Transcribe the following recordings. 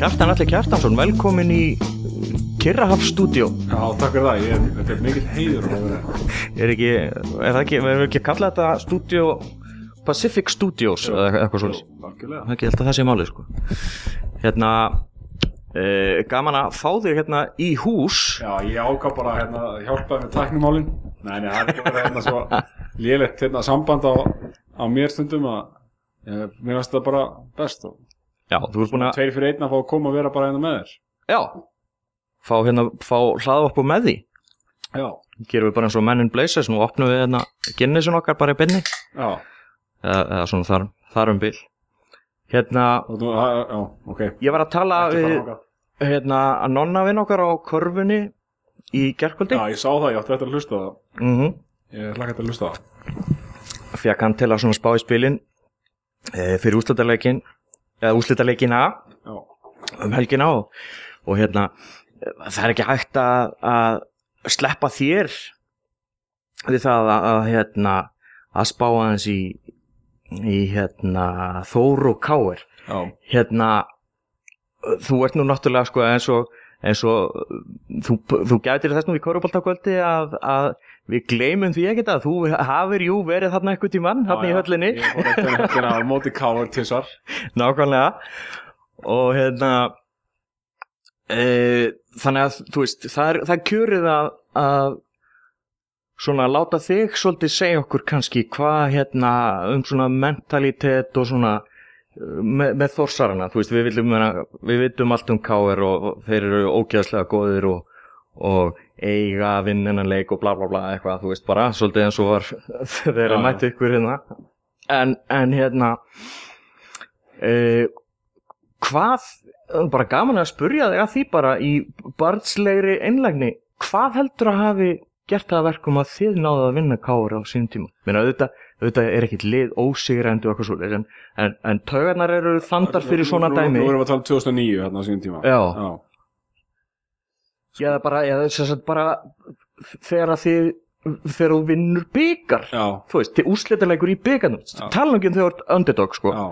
Kjartan Alli Kjartansson, velkomin í Kirrahaf stúdíó. Já, takk fyrir það, ég, þetta er mikill heiður Er ekki, er það ekki, verður ekki að kalla þetta stúdíó Pacific Studios eða eitthvað svolítið Það er ekki að það sé málið sko. Hérna, uh, gaman að fá þig hérna í hús. Já, ég ákvað bara hérna að hjálpa með tæknumálin Nei, nei, það er ekki bara hérna svo lélegt hérna samband á, á mér stundum að ég, mér finnst það bara best og Já, þú ert búin að, tveir fyrir einn að fá að koma og vera bara hérna með þér. Já. Fá hérna, fá hlaðvarp með því. Já, Gerum við bara eins og Men in Blazers, nú opnum við hérna Guinnessin okkar bara í bynni já, eða, eða svona þar, þar um bil. Hérna, og þú, já, já, ok. Ég var að tala Ekki við hérna að nonna vinn okkar á körfunni í gerkvöldi Já, ég sá það, ég átti eftir að hlusta það. Mm Ég hlakka eftir að hlusta það. Fekk hann til að svona spá í spilin e, fyrir úslitaleikin eða úslitaleikin A Já, um helgina og, og hérna það er ekki hægt að, að sleppa þér við það að, að hérna að spá aðeins í í hérna Þór og Káir hérna þú ert nú náttúrulega sko eins og eins og þú, þú gætir þess nú í Köruboltakvöldi að, að við gleymum því ekkert að þú hafir jú verið þarna eitthvað tímann þarna í já, höllinni. Ég fór eftir hérna á móti káar til svar nákvæmlega. Og hérna e, þannig að þú veist það er, það er kjörið að, að svona láta þig svolítið segja okkur kannski hvað hérna um svona mentalitet og svona uh, með, með þorsarana, þú veist, við viljum við vitum allt um káir og, og þeir eru ógeðslega góðir og, og eiga að vinna innan leik og bla bla bla eitthvað, þú veist, bara svolítið eins og var þeir Já. að mæta ykkur hérna. En, en hérna uh, hvað bara gaman að spurja þig að því bara í barnslegri einlægni hvað heldur að hafi gert það að verkum að þið náðu að vinna káur á sínum tíma? Meina, auðvitað, auðvitað er ekkit lið ósigrendu og eitthvað svo en, en, en taugarnar eru þandar fyrir svona dæmi. Nú erum við að tala um 2009 hérna á sínum tíma. Já. já, eða bara, að bara þegar að þið þegar þú vinnur byggar já, þú veist, til úrslitaleikur í byggarnum Já. tala um ekki um þegar þú ert underdog sko. já.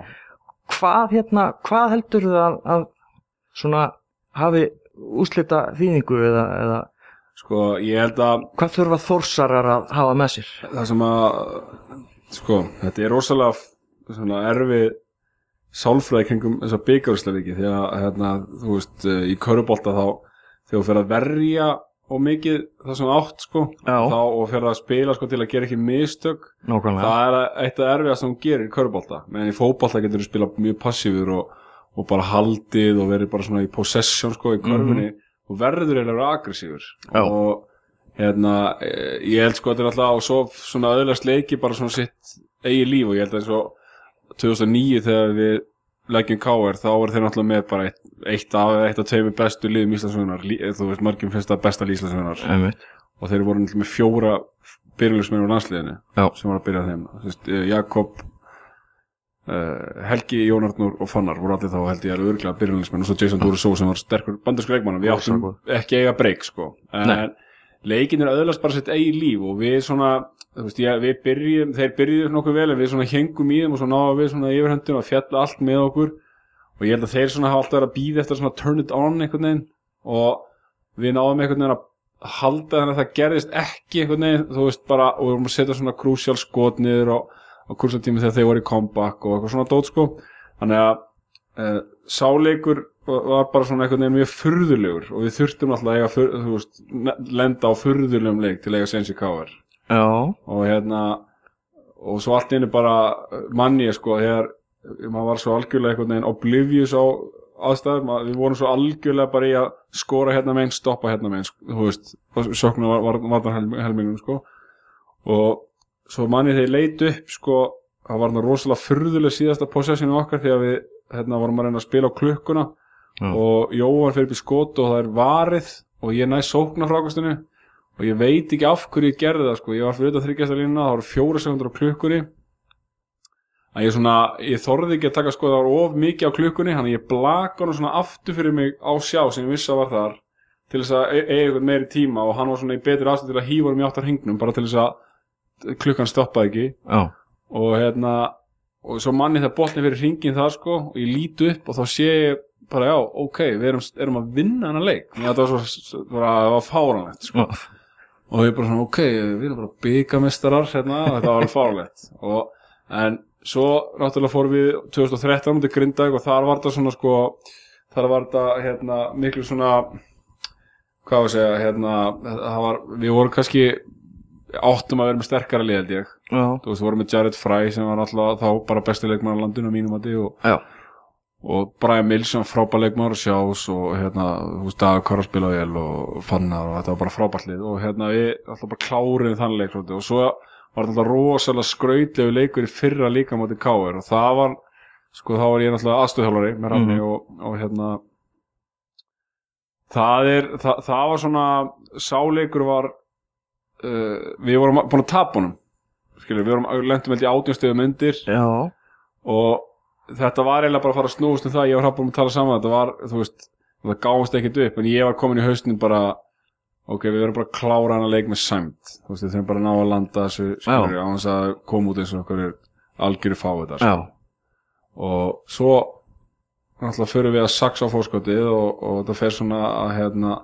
hvað hérna, hvað heldur þið að, að svona hafi úrslita þýðingu eða, eða Sko, ég held að hvað þurfa þórsarar að hafa með sér það sem að sko, þetta er rosalega erfið sálfræði kringum þessa byggarúsleiki því að hérna, þú veist, eh, í körubolta þá þegar þú fer að verja og mikið það sem átt sko þá og fer að spila sko til að gera ekki mistök nákvæmlega. það er eitt af erfiðast sem hún gerir í körubolta meðan í fótbolta getur þú spila mjög passífur og, og bara haldið og verið bara svona í possession sko í körfunni og verður eiginlega aggressífur. Já. og hérna eh, ég held sko að þetta er alltaf og svo svona öðlast leiki bara svona sitt eigi líf og ég held að eins og 2009 þegar við leggjum KR þá er þeir náttúrulega með bara eitt, eitt af eitt af tveimur bestu liðum Íslandsögunar þú veist margum finnst það besta Íslandsögunar Einmitt. og þeir voru með fjóra byrjulegsmenn á landsliðinu Já. sem var að byrja þeim veist, eh, Jakob uh, Helgi, Jónarnur og Fannar voru allir þá held ég að örglega byrjulegsmenn og svo Jason Dúrusó sem var sterkur bandarskur leikmann við áttum ekki eiga breyk sko. Nei. en leikin er öðlast bara sitt eigi líf og við svona veist, ég, við byrjum, þeir byrjuðu nokkuð vel en við hengum í þeim og svo náðum við yfirhöndin og fjalla allt með okkur og ég held að þeir svona hafa alltaf verið að býða eftir svona turn it on einhvern veginn. Og við náðum einhvern veginn að halda þannig að það gerðist ekki einhvern veginn, þú veist bara og við vorum að setja svona krúsjál skot niður á, á kursatími þegar þeir voru í comeback og eitthvað svona dót sko. Þannig að uh, sáleikur var bara svona einhvern veginn mjög furðulegur. Og við þurftum alltaf að eiga þú veist, lenda á furðulegum leik til að eiga sensi já, og hérna og svo allt inni bara manni ég sko þegar maður var svo algjörlega einhvern veginn oblivious á aðstæður, maður, við vorum svo algjörlega bara í að skora hérna meginn, stoppa hérna meginn sko, þú veist, söknu var, var, var helmingunum sko. Og svo manni þegar ég leit upp sko, það var þarna rosalega furðuleg síðasta possessionu okkar þegar við hérna vorum að reyna að spila á klukkuna. Já. og Jóvan fyrir upp í skot og það er varið og ég næ sókna frákastinu. Og ég veit ekki af hverju ég gerði það sko, ég var fyrir þetta þryggjasta línuna það voru fjóra sekundur á klukkunni að ég svona, ég þorði ekki að taka sko það var of mikið á klukkunni þannig að ég blaka hann svona aftur fyrir mig á sjá sem ég vissi að var þar til þess að e- eiga eitthvað meiri tíma og hann var svona í betri aðstöð til að hýfa um í áttar hingnum bara til þess að klukkan stoppaði ekki. Já, og hérna og svo manni það boltin fyrir hringin það sko og ég lít upp og þá sé ég bara já, ok, við erum, erum að vinna hennar leik. Mér þetta var svo, bara, það var fáranlegt sko. og ég bara svona, ok, við erum bara byggamestarar hérna, þetta var alveg fáranlegt og, en svo náttúrulega fórum við 2013 mútið Grindag og þar var þetta svona sko, þar var þetta hérna, miklu svona hvað var að segja, hérna það var, við vorum kannski áttum að vera með sterkara lið held ég. Já, þú veist, við vorum með Jared Fry sem var alltaf þá bara besti leikmann á landinu á mínum mati og, já, og Brian Mills sem var frábær leikmann og sjás og hérna, þú veist, Dagur Kara spila vel og Fannar og þetta var bara frábært lið og hérna við alltaf bara kláriðum þann leik og svo var þetta rosalega skrautlegu leikur í fyrra líka moti Káir og það var, sko þá var ég náttúrulega aðstöðhjálfari með Rafni Mhm. og, og hérna það er, það, það var svona sáleikur var uh, við vorum búin að tapa honum skilur, við vorum lentum held í átjónstöðum undir já, og þetta var eiginlega bara að fara að snúast um það ég var hrappum að tala saman þetta var, þú veist, það gáðast ekkert upp en ég var komin í haustin bara ok, við verðum bara að klára hana leik með sæmt þú veist, við þurfum bara að ná að landa þessu skilur, á þess að koma út eins og okkur algjöru fá þetta já, og svo náttúrulega fyrir við að saksa á fórskotið og, og þetta fer svona að hérna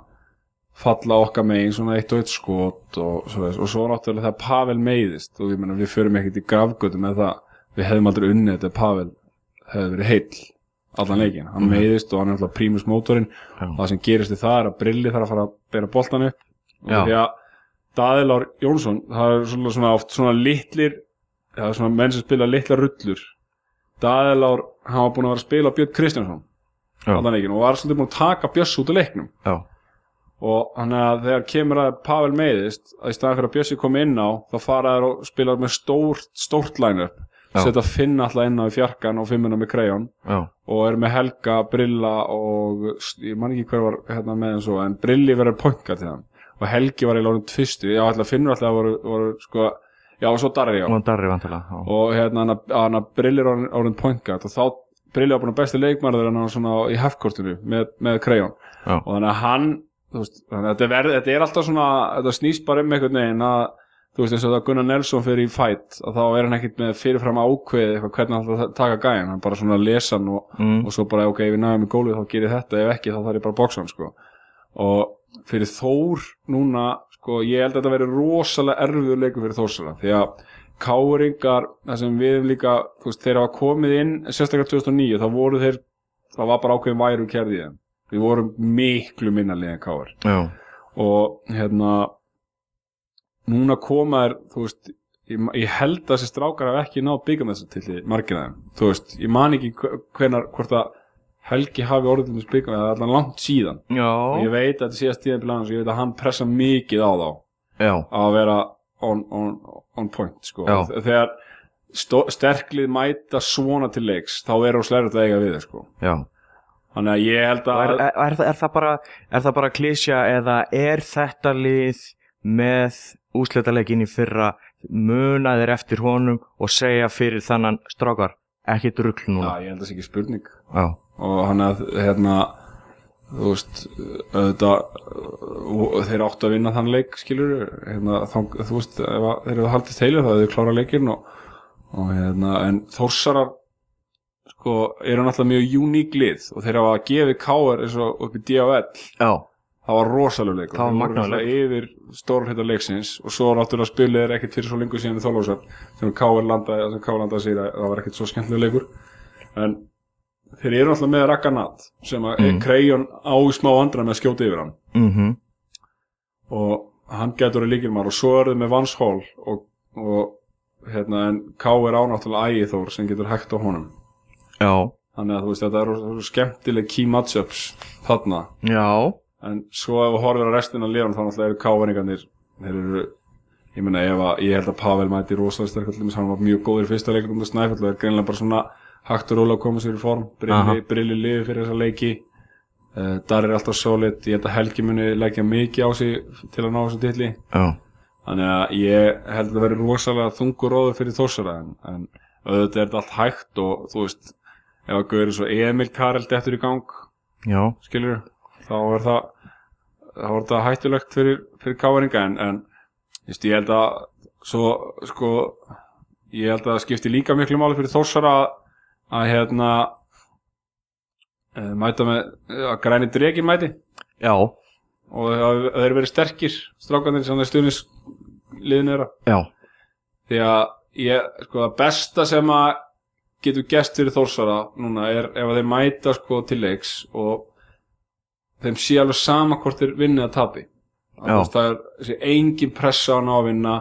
falla okkar megin svona eitt og eitt skot og, svo, og svo náttúrulega þegar Pavel meiðist og ég meina við förum ekkert í grafgötu með það. Við hefðum aldrei unnið þetta Pavel hefði verið heill allan leikin, hann meiðist og hann er náttúrulega prímus mótorinn. Og það sem gerist í það er að Brilli þarf að fara að bera boltan upp. Og því að Daðilár Jónsson það er svona, svona oft svona litlir það er svona menn sem spila litlar rullur. Daðilár, hann var búin að vera að spila Björn Kristjánsson Já. allan leikin og var svolítið búin að taka Björs út af leiknum. Já, og hann að þegar kemur að Pavel meiðist að í staðan fyrir að Bjössi kom inn á þá fara þær og spila með stórt, stórt line-up. Setja Finn alltaf inn á í fjarkan og fimmuna með Krejon já, og er með Helga, Brilla og ég man ekki hver var hérna með en svo en Brilli verður poingar til hann. Og Helgi var í lónum tvistu já, alltaf Finnur alltaf voru, voru sko, já og svo Darri já. Og Darri vantilega og hérna að Brilli er orðin- pointgard og þá Brilli var búin að besti leikmæður en hann svona í hefkortinu með, með Krejon Já. og þannig að hann veist, þannig að þetta, er verð, þetta er alltaf svona þetta snýst bara um einhvern veginn að þú veist eins og það Gunnar Nelson fyrir í fight að þá er hann ekkit með fyrirfram ákveð eitthvað hvernig hann taka gæjan hann bara svona lesa hann og, mm, og svo bara ok, ef við næðum í gólfið þá gerir þetta. Ef ekki þá þarf ég bara að boksa hann sko. og fyrir Þór núna sko, ég held að þetta veri rosalega erfiður leikur fyrir Þórsara því að káringar, það sem við líka þú veist, þeir hafa komið inn sérstaklega 2009, þá voru þeir það var bara ákveðin væru kærði þeim. Við vorum miklu káir. Já, og hérna núna koma er þú veist, ég, ég held að þessi strákar hafa ekki náð byggja með þessu til margir af þeim, þú veist, ég man ekki hve- hvenar, hvort að Helgi hafi orðið þess byggja með það allan langt síðan já, og ég veit að þetta síðast tíðan plana ég veit að hann pressa mikið á þá já, að vera on, on, on point sko. Þegar sterklið mæta svona til leiks þá er það slært að eiga við þeir, sko. já. þannig að ég held Og Er, að er, er, það- er það bara er það bara klísja eða er þetta lið með úsletaleikin í fyrra munaðir eftir honum og segja fyrir þannan strákar ekki drugl já, núna ég held að það sé ekki spurning. Já, og hann að hérna þú veist auðvitað þeir áttu að vinna þann leik skilur hérna, þá, þú veist, ef að þeir eru haldist heilu þá hefur þeir klára leikinn og, og hérna, en Þórsarar sko, eru náttúrulega mjög uník lið og þeir hafa gefið káar eins og upp í D.A.L. já, það var rosalega leikur. Það var náttúrulega yfir stór hluta leiksins og svo náttúrulega spilið er ekkit fyrir svo lengur síðan í Þólósar sem káar landaði, sem káar landaði að það var ekkit svo skemmtilega leikur. En þeir eru náttúrulega með Ragganat sem að Mm. mm. Krejón á smá andra með að skjóta yfir hann. Mhm. Og hann getur að líkilmar og svo er þau með Vans Hall og, og hérna en K er ánáttúrulega Ægithór sem getur hægt á honum. Já, þannig að þú veist þetta eru skemmtileg key matchups þarna. Já, en svo ef við horfum á restina af liðan þá náttúrulega eru K-veringarnir þeir eru ég meina ef að ég held að Pavel mæti rosalega sterk allir hann var mjög góður í fyrsta leikur um snæfell og er greinlega bara svona hægt og rólega að koma sér í form. Brilli, liði fyrir þessa leiki. Uh, Dar er alltaf solid. Ég held að Helgi muni leggja mikið á sig til að ná þessu titli. Já, Þannig að ég held að það veri rosalega þungur róður fyrir þósara en, en auðvitað er þetta allt hægt og þú veist, ef að gauður svo Emil Karel dettur í gang, já, skilur þá er það þá er þetta hættulegt fyrir, fyrir káringa en, en just, ég held að svo, sko ég held að það skipti líka miklu máli fyrir þórsara að, að hérna mæta með að græni dregin mæti. Já, og það það eru verið sterkir strákanir sem það liðinu þeirra já, því að ég, sko, það besta sem að getur gest fyrir þórsara núna er ef að þeir mæta sko til leiks og þeim sé alveg sama hvort þeir vinni að tapi það er þessi engin pressa á ná að vinna.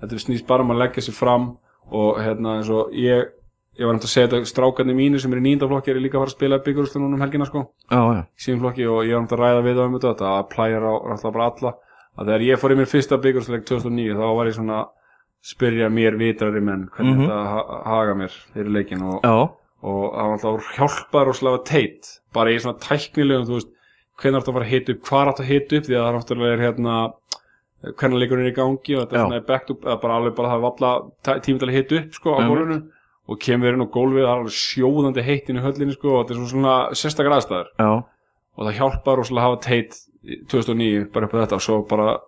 Þetta snýst bara um að leggja sér fram og hérna eins og ég ég var náttúrulega að segja þetta strákarnir mínu sem er í nýndaflokki er líka að fara að spila byggjurúslu núna um helgina sko. Já, já, í sínum flokki og ég var náttúrulega að ræða við það um þetta þetta að plæjar á náttúrulega bara alla. Að þegar ég fór í mér fyrsta byggjurúsleik 2009 þá var ég svona að spyrja mér vitrari menn hvernig Mhm. þetta ha haga mér fyrir leikin og, og það var alltaf hjálpað rosalega teit bara í svona tæknilegum þú veist, hvernig átt að fara að hita upp, hvað átt að hita upp því að það er náttúrulega er hérna hvernig leikurinn er í gangi og þetta er svona back to, eða bara alveg bara það var alla tími til að hita upp sko á Mhm. gólfinu og kemur inn á gólfið, það er alveg sjóðandi heitt inn í höllinni sko og þetta er svona, svona sérstakar aðstæður og það hjálpar rosalega að hafa teit í 2009 bara upp á þetta og svo bara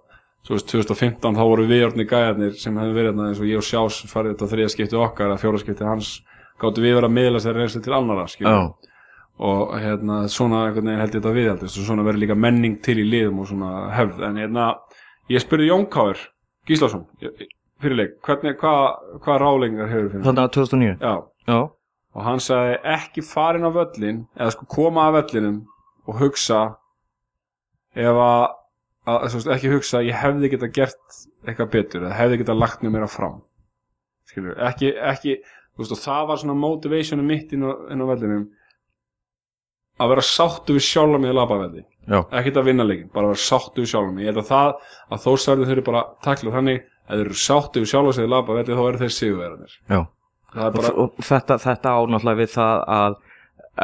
svo veist, 2015 þá voru við orðni gæjarnir sem hefði verið þarna eins og ég og Sjás farið þetta þriða skipti okkar að fjóra skipti hans gáttu við verið að miðla sér reynslu til annara skilur. Og hérna svona held ég þetta viðhaldist og svona verið líka menning til í liðum og svona hefð. En hérna ég spurði Jón Káir Gíslason fyrirleik, hvernig, hvað hva rálengar hefur fyrir? Þannig að 2009 já, já, og hann sagði ekki farin á völlin eða sko koma af völlinum og hugsa ef að, að svo, ekki hugsa ég hefði geta gert eitthvað betur eða hefði geta lagt mjög meira fram. Skilur, ekki, ekki veist, það var svona motivationu mitt inn á, inn á vellinum að vera sáttu við að labavelli. Já, ekkert að vinna leikin, bara að vera sáttu við sjálfa mig. Ég held að það, að þórsarðin þurfi bara takla þannig, að þeir eru sáttu við sjálfa sig að labavelli þá eru þeir sigurverðanir er og, bara, og þetta, þetta ánáttúrulega við það að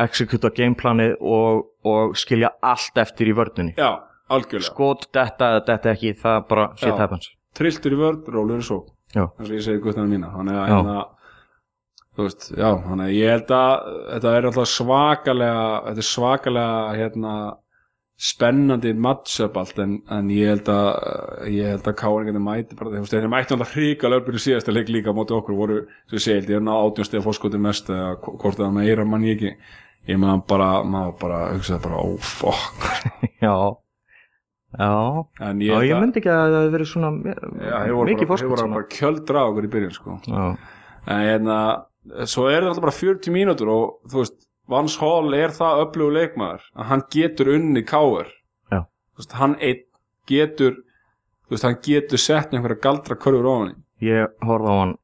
executa gameplanið og, og skilja allt eftir í vörnunni já, algjörlega. Skot, þetta, þetta ekki, það bara shit Já. happens. Trilltur í vörð, rólur í svo Já. eins og ég segi guttana mína. Þannig að veist, já, þannig að ég held að þetta er alltaf svakalega þetta er svakalega hérna spennandi matchup allt en, en ég held að ég held að káringarnir mæti bara, veist, þeir mætti alltaf hrikalega uppbyrju síðasta leik líka móti okkur voru, sem ég segi, held ég er ná átjónstega fórskoti mest eða hvort það meira mann ég ekki. Ég maður bara, maður bara hugsaði bara, oh fuck. Já, já. Ég, ég að- myndi ekki að það hefði verið svona já, þeir mikið bara, þeir voru bara kjöldra okkur í byrjun sko. Já, En hérna, svo er það alltaf bara 40 mínútur og þú veist, Vans Hall er það öflugur leikmaður að hann getur unni. Já. Þú veist, hann einn getur, þú veist, hann getur sett einhverja galdra körfur ofan í. ég horfði á hann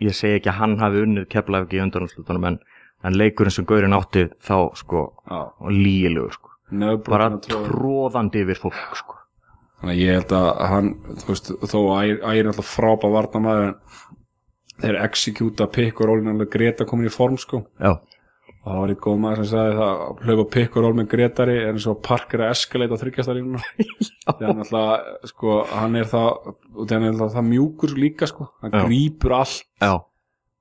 ég segi ekki að hann hafi unnið keflaði ekki í undanúrslutunum en, en leikurinn sem Gaurin átti þá sko Já, lígilegur sko bara nefnbrotna tróð. tróðandi yfir fólk sko Þannig að ég held að hann, þú veist, þó Ægir er alltaf frábæð varnamaður en þeir execúta pikk og rólinn alveg Greta komin í form sko. Já, og það var eitt góð maður sem sagði það að hlaupa pikk og ról með Gretari er eins og park er að eskaleta á þryggjastarínuna hann alltaf sko, hann er það alltaf það mjúkur líka sko, hann Já. grípur allt. Já,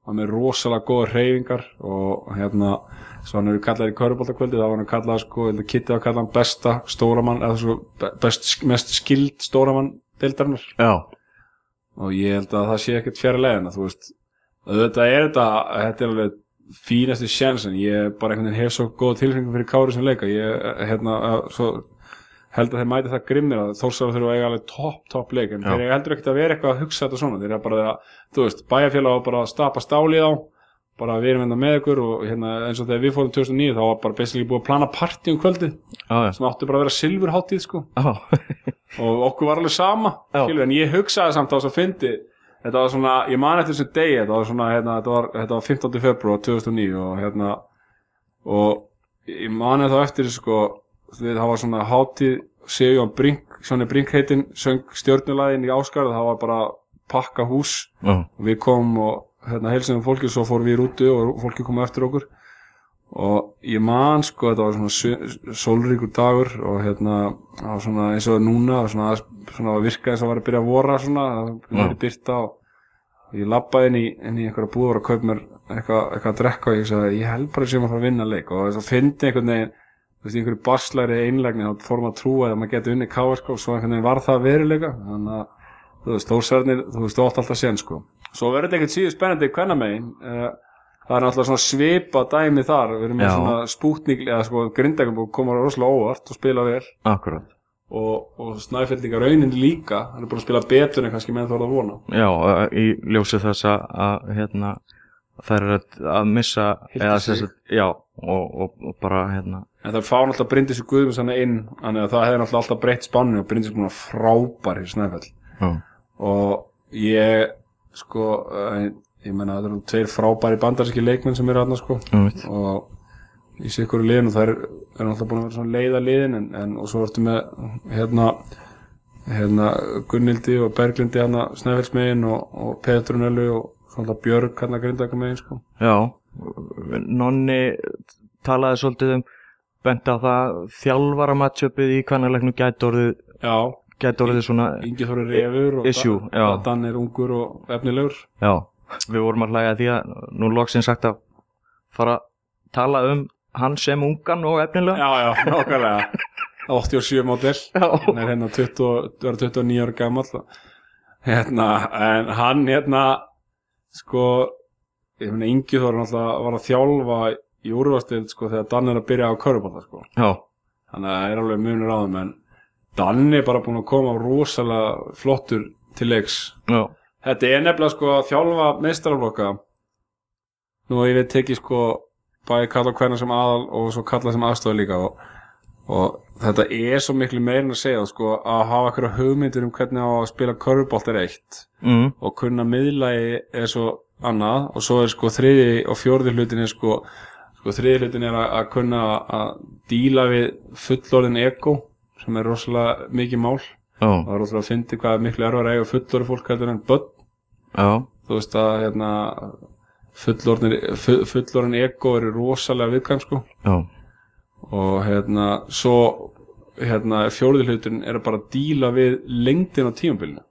hann er rosalega góða hreyfingar og hérna svo hann hefur kallað í köruboltakvöldi þá var hann kallað sko, Kitty var kallað besta stóramann eða svo best, mest skild stóramann deildarinnar. Já, og ég held að það sé ekkert fjara leiðina þú veist, auðvitað er þetta þetta er alveg fínasti sjens en ég bara einhvern veginn hef svo góð tilfengum fyrir Kári sem leika. Ég hérna, að, svo, held að þeir mæti það grimmir að þórsar þurfa að eiga alveg topp, topp leik. En Já. þeir heldur ekkert að vera eitthvað að hugsa þetta svona. Þeir eru bara að, þú veist, bæjarfélag á bara að stapa stálið á bara við erum enda með ykkur og hérna, eins og þegar við fórum 2009 þá var bara basically búið að plana partí um kvöldið já, já, sem átti bara að vera silfurháttíð sko. Já, og okkur var alveg sama skilur, en ég hugsaði samt á þess að fyndi þetta var svona, ég man eftir þessum degi þetta var svona, hérna, þetta var, þetta var 15. februar 2009 og hérna og ég man þá eftir þessu sko, því það var svona hátíð Sigjón Brink, svona Brink heitin söng stjörnulæðin í Áskarð það var bara pakka hús. Já, og við komum og hérna heilsum fólki svo fórum við í rútu og fólki kom eftir okkur. Og ég man sko þetta var svona sólríkur dagur og hérna það var svona eins og núna svona, svona virka eins og var að byrja að vora svona það var byrta og ég labbaði inn í, inn í einhverja búður að kaupa mér eitthvað, eitthvað að drekka og ég sagði ég held bara sem að fara að vinna leik. Og þess að fyndi einhvern veginn þú veist, einhverju barslæri einlegni þá fórum að trúa að maður geti unni káar sko, og svo einhvern veginn var það veruleika. Þannig að þú veist, þú veist, þú átt alltaf sen sko svo verður þetta ekkert síður spennandi hvenna megin það er náttúrulega svona svipa dæmi þar. Við erum með svona spútning eða sko grindækum og koma rosalega óvart og spila vel. Akkurat. Og, og snæfellinga raunin líka. Hann er búin að spila betur en kannski menn þorða að vona. Já, uh, í ljósi þess að, að hérna, þær eru að- að missa eða, sagt, Já, og, og, og bara hérna, en það fá náttúrulega Bryndis og Guðmunds hann inn þannig að það hefði náttúrulega alltaf breytt spannu og Bryndis er búin að frábær í snæfell. Já, og ég sko eh, ég menna það eru tveir frábæri bandaríski leikmenn sem eru hann sko. Mitt og í sikkur liðin og það er, er náttúrulega búin að vera svona leiða liðin en, en og svo ertu með hérna hérna Gunnildi og Berglindi hérna Snæfellsmegin og, og Petrunellu og svona Björg hérna Grindakamegin sko. Já, Nonni talaði svolítið um bent á það þjálfara matchupið í kvannarleiknum gæti orðið, já, gæti orðið svona Ingi Þóri Refur og Issue, Dan. Dan er ungur og efnilegur. Já, við vorum að hlæga því að nú loksins sagt að fara að tala um hann sem ungan og efnilega já, já, nákvæmlega. 87 módel. Já. hann er hérna 20, verður 29 ára gamall hérna, en hann hérna sko ég finna Ingi Þóri náttúrulega var að þjálfa í úrvastild sko þegar Dan er að byrja á köruballa sko. Já, þannig að það er alveg munur á þeim en Dan er bara búin að koma rosalega flottur til leiks. Já, þetta er nefnilega sko að þjálfa meistaraflokka. Nú ég veit tekið sko bæði kalla hvernig sem aðal og svo kalla sem aðstofa líka og, og þetta er svo miklu meirin að segja sko að hafa eitthvað hugmyndir um hvernig að spila körfubolt er eitt mm, og kunna miðlægi er svo annað og svo er sko þriði og fjórði hlutin er sko sko þriði hlutin er að, að kunna að díla við fullorðin ego sem er rosalega mikið mál. Já, það er rosalega að fyndi hvað er miklu erfar að eiga fullorði fólk heldur en börn. Já, þú veist að hérna fullorðin, full, fullorðin ego eru rosalega viðkvæm sko. Já, og hérna svo hérna fjórði hlutin er að bara díla við lengdin á tímabilinu.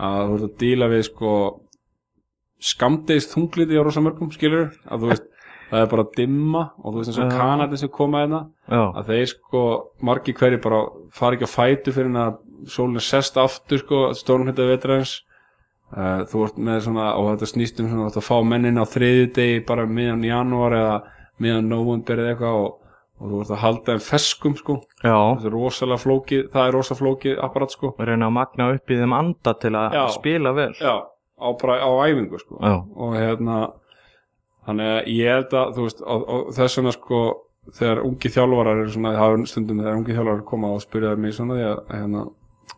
Að þú ert að díla við sko skamdeist þungliti á rosa mörgum skilur að þú veist það er bara dimma og þú veist eins og kanadin sem koma hérna já, að þeir sko margi hverju bara fara ekki að fætu fyrir en að sólinn sest aftur sko stórnhætta vetrans uh, þú ert með svona og þetta snýst um svona að fá mennin á þriði degi bara miðan janúar eða miðan november eða eitthvað og, og þú ert að halda þeim feskum sko. Já. Þetta er rosalega flókið, það er rosalega flókið apparat sko. Reyna að magna upp í þeim anda til að Já. spila vel. Já, á, bara, á æfingu sko. Já, og hérna þannig að ég held að þú veist og, og þess vegna sko þegar ungi þjálfarar eru svona, það er stundum þegar ungi þjálfarar koma og spyrja mig svona því að hérna,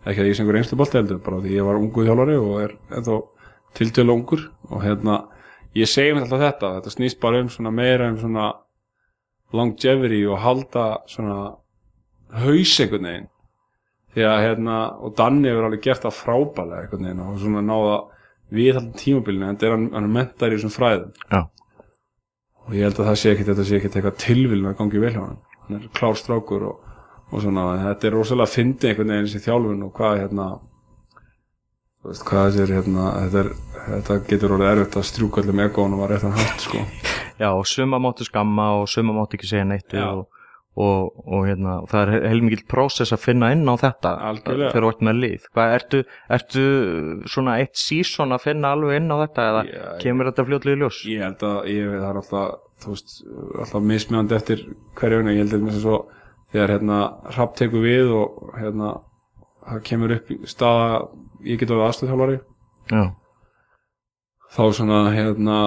ekki að ég sem einhver einslu bolti heldur bara því ég var ungu þjálfari og er ennþá tiltölu ungur og hérna ég segi mér alltaf þetta, þetta snýst bara um svona meira um svona longevity og halda svona haus einhvern veginn. Því að hérna, og Danni hefur alveg gert það frábælega einhvern veginn og svona náða viðhaldan tímabilinu en þetta er hann, hann mentar í þessum fræðum. Já, og ég held að það sé ekkit þetta sé ekkit eitthvað tilvílun að gangi vel hjá hann hann er klár strákur og, og svona þetta er rosalega fyndið einhvern veginn þessi þjálfun og hvað hérna þú veist hvað þessi er hérna þetta, er, þetta getur orðið erfitt að strjúka allir með góðan og var réttan hægt sko. Já, og suma máttu skamma og suma máttu ekki segja neitt og, og, og hérna, það er heilmikið prósess að finna inn á þetta Algjörlega. þegar þú ert með lið. Hvað, ertu, ertu svona eitt sísón að finna alveg inn á þetta eða Já, ég- kemur þetta fljótlega í ljós? Ég held að ég, það er alltaf veist, alltaf mismjönd eftir hverjuna, ég held að með svo þegar hérna hrapp tekur við og hérna það kemur upp staða ég get orðið aðstöðhjálfari já, þá svona hérna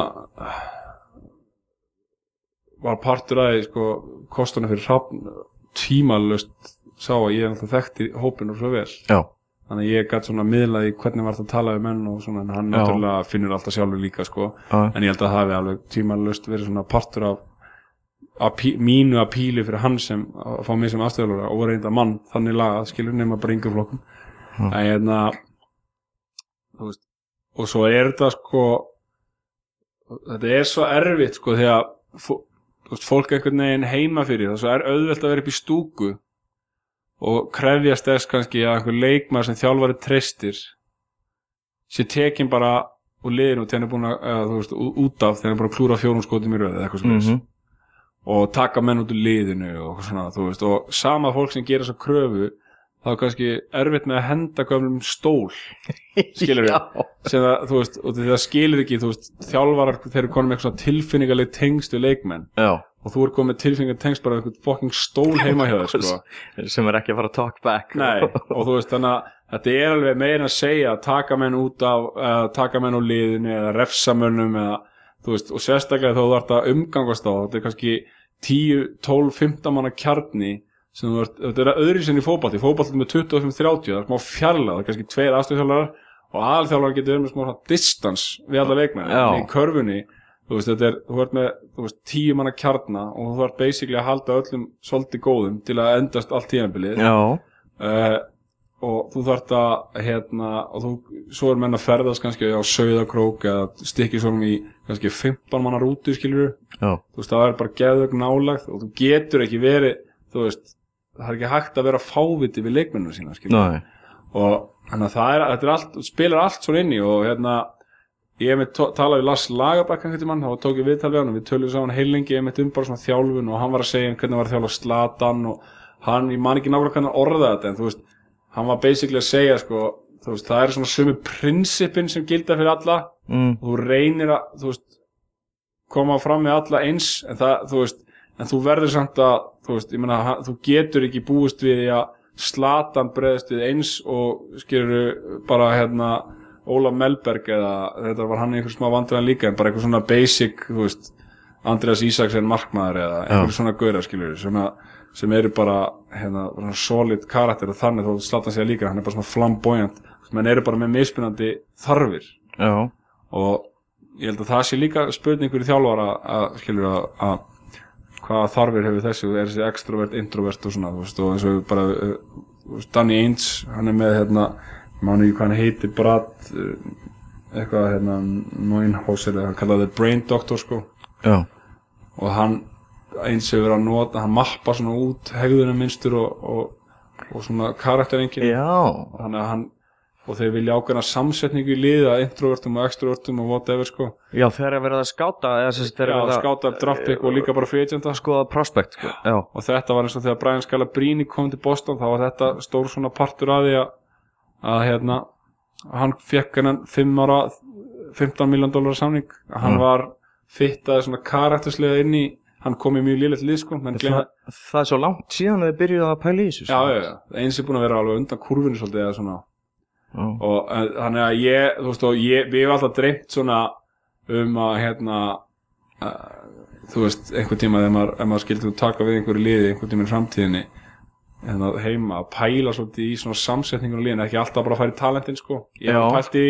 var partur að því sko kostuna fyrir hrappn tímalust sá að ég er alltaf þekkti hópinu svo vel. Já, þannig að ég gætt svona miðlaði hvernig var það að tala við menn og svona en hann Já. náttúrulega finnur alltaf sjálfur líka sko. Já, en ég held að það hafi alveg tímalust verið svona partur af, af pí, mínu að píli fyrir hann sem að fá mig sem aðstöðulega og reynda mann þannig lagað skilur nema bara yngur flokkum. En hérna þú veist og svo er þetta sko þetta er svo erfitt sko því að fólk einhvern veginn heima fyrir það svo er auðvelt að vera upp í stúku og krefjast þess kannski að einhver leikmaður sem þjálfari treystir sé tekin bara úr liðinu þegar hann er búin að, veist, út af þegar hann er bara að klúra fjórum skotum í röð eða eitthvað svona mhm, og taka menn út úr liðinu og svona, veist, og sama fólk sem gerir þessa kröfu þá er kannski erfitt með að henda gömlum stól skilur Já. sem það, þú veist, og það skilur ekki þú veist, þjálfarar, þeir eru konum með eitthvað svona tilfinningaleg tengst við leikmenn Já, og þú er komið með tilfinningaleg tengst bara við eitthvað fucking stól heima hjá þér sko. sem er ekki að fara að talk back Nei, og þú veist þannig að þetta er alveg meira að segja að taka menn út af, uh, taka menn á liðinu eða refsamönnum eða, þú veist, og sérstaklega þá ert að umgangast á þetta er kannski 10, 12, 15 manna kjarni sem ert, þetta er öðru sinni í fótbalti fótbalti með 25-30, það er smá fjarlæð það er kannski tveir aðstöðþjálfarar og aðalþjálfarar getur verið með smá distance við alla leikmenn, í körfunni þú veist, þetta er, þú ert með þú veist, 10 manna kjarna og þú ert basically að halda öllum svolítið góðum til að endast allt tíðanbilið Já, uh, og þú þarft að hérna, og þú, svo er menn að ferðast kannski á sauðakrók eða stikki svona í kannski 15 manna rútu skilur já, þú veist, það er bara geðvögn nálagt og þú getur ekki verið, þú veist það er ekki hægt að vera fáviti við leikmenninu sína og þannig að það er, er allt, spilar allt svona inni og hérna ég hef með talað við Lars tímann, þá tók ég viðtal við hann og við töluðum saman heilengi, ég með um bara svona þjálfun og hann var að segja um hvernig var að þjálfa Slatan og hann, ég man ekki nákvæmlega hvernig hann orðaði þetta en þú veist, hann var basically að segja sko, veist, það er svona sömu prinsipin sem gilda fyrir alla mm, og þú reynir að, þú veist koma fram með alla eins en það, þú veist, en þú verður samt að þú veist, hann- þú getur ekki búist við að Slatan breðist við eins og skilur bara hérna Óla Melberg eða þetta var hann í einhver smá vandræðan líka en bara eitthvað svona basic, þú veist Andreas Ísaksen markmaður eða einhver svona gauðra skilur svona, sem eru bara hérna, solid karakter og þannig þó Slatan segja líka, hann er bara svona flamboyant. Menn eru bara með mismunandi þarfir. Já, og ég held að það sé líka spurning fyrir þjálfara að skilur að, að hvaða þarfir hefur þessi er þessi extrovert, introvert og svona veist, og eins og bara þú veist, Danny Ainge, hann er með hérna, ekki hvað hann heitir Brad uh, eitthvað hérna Neuenhauser, hann kallaði það Brain Doctor sko. Já, og hann eins hefur að nota, hann mappa svona út hegðunum minnstur og, og, og svona karakterengin þannig að hann og þeir vilja ákveðna samsetningu í liða introvertum og extrovertum og whatever sko. Já, þegar er verið að skáta eða þegar Já, er að skáta draft pick og líka bara free agenta. Skoða prospect, sko, já, og þetta var eins og þegar Brian Scalabrine kom til Boston þá var þetta stór svona partur að því að, að hérna hann fekk hennan 5 ára 15 miljón dólar samning. Hann Mm. var fittaði svona karakterslega inn í hann kom í mjög lélegt lið sko það, það er svo langt síðan að þið byrjuðu að pæla í þessu já, já, já, eins er búin að vera alveg undan kurvinu svolítið eða svona já, og en, þannig að ég, þú veist, og ég, við hefum alltaf dreymt svona um að hérna uh, þú veist, einhvern tíma þegar maður, maður skildi að taka við einhverju liði einhvern tíma í framtíðinni hérna heima að pæla svolítið í svona samsetningur á liðinu, ekki alltaf bara að fara í talentin sko, ég hef pælt í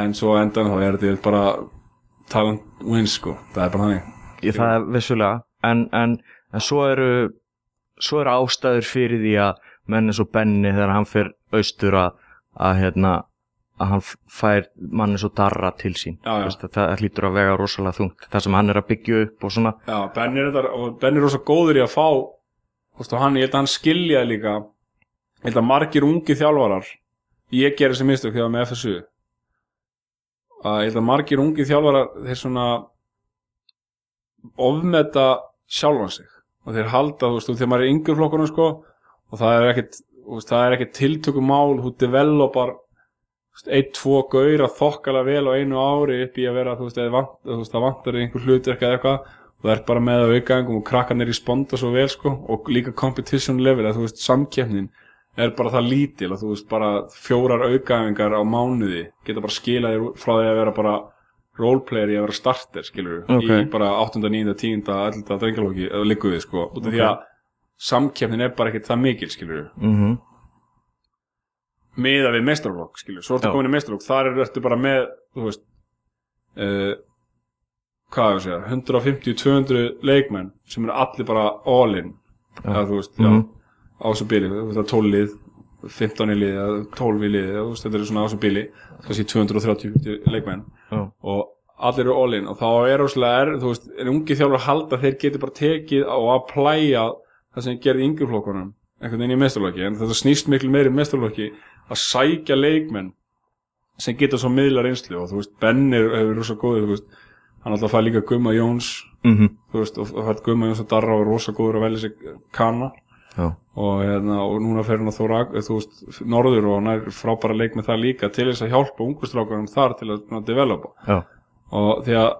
en svo endan þá er þetta bara talent wins sko, það er bara þannig. Ég, það er vissulega en, en, en svo eru svo eru ástæður fyrir því að menn eins og Benny þegar hann fyrir austur að, að hérna að hann fær mann eins og darra til sín. Já, já. Veist, að það hlýtur að vega rosalega þungt. Það sem hann er að byggja upp og svona. Já, Benni er, þetta, og Benni er rosa góður í að fá veist, og hann, ég held að hann skilja líka. Ég held að margir ungi þjálfarar ég gerir þessi mistök þegar með FSU að ég held að margir ungi þjálfarar þeir svona ofmeta sjálfan sig. Og þeir halda, þú veist, þegar maður er í yngur flokkunum sko, og það er þú veist, það er ekkit tiltökumál, þú developar einn, tvo gaur að þokkala vel á einu ári upp í að vera, þú veist, eða vant, þú veist, það vantar einhver hlutverk eða eitthvað og það er bara með að aukaðingum og krakkarnir responda svo vel sko og líka competition level að þú veist samkeppnin er bara það lítil að þú veist bara fjórar aukaðingar á mánuði geta bara skilað þér frá því að vera bara roleplayer í að vera starter skilur Ok. í bara 8. 9. 10. 11. drengalóki líku við sko út af því að samkeppnin er bara ekkert það mikil skilur mm miða við mestrarlokk skilur, svo ertu komin í mestrarlokk þar ertu bara með veist uh, hvað er að segja 150-200 leikmenn sem eru allir bara all in. Eða þú veist, Mhm. já, á þessu bíli þú veist, það er 12 lið 15 í lið, eða 12 í lið veist, þetta er svona á þessu bíli kannski 230 leikmenn. Já. og allir eru all in. Og þá er óslega er, þú veist, en ungi þjálfur halda þeir geti bara tekið og að plæja það sem gerði í yngjurflokkunum einhvern veginn í mestarlokki, en þetta snýst miklu meiri mestarlokki að sækja leikmenn sem geta svo miðla reynslu og þú veist, Ben er, hefur rosa góðið, þú veist hann alltaf fæði líka Gumma Jóns -hmm. þú veist, og, fætt Gumma Jóns og Darra og rosa góður að velja sig kanna já, og, hérna, og núna fer hann að þóra þú veist, norður og hann er frábæra leik með það líka til þess að hjálpa ungustrákarum þar til að, að developa. Já, og því að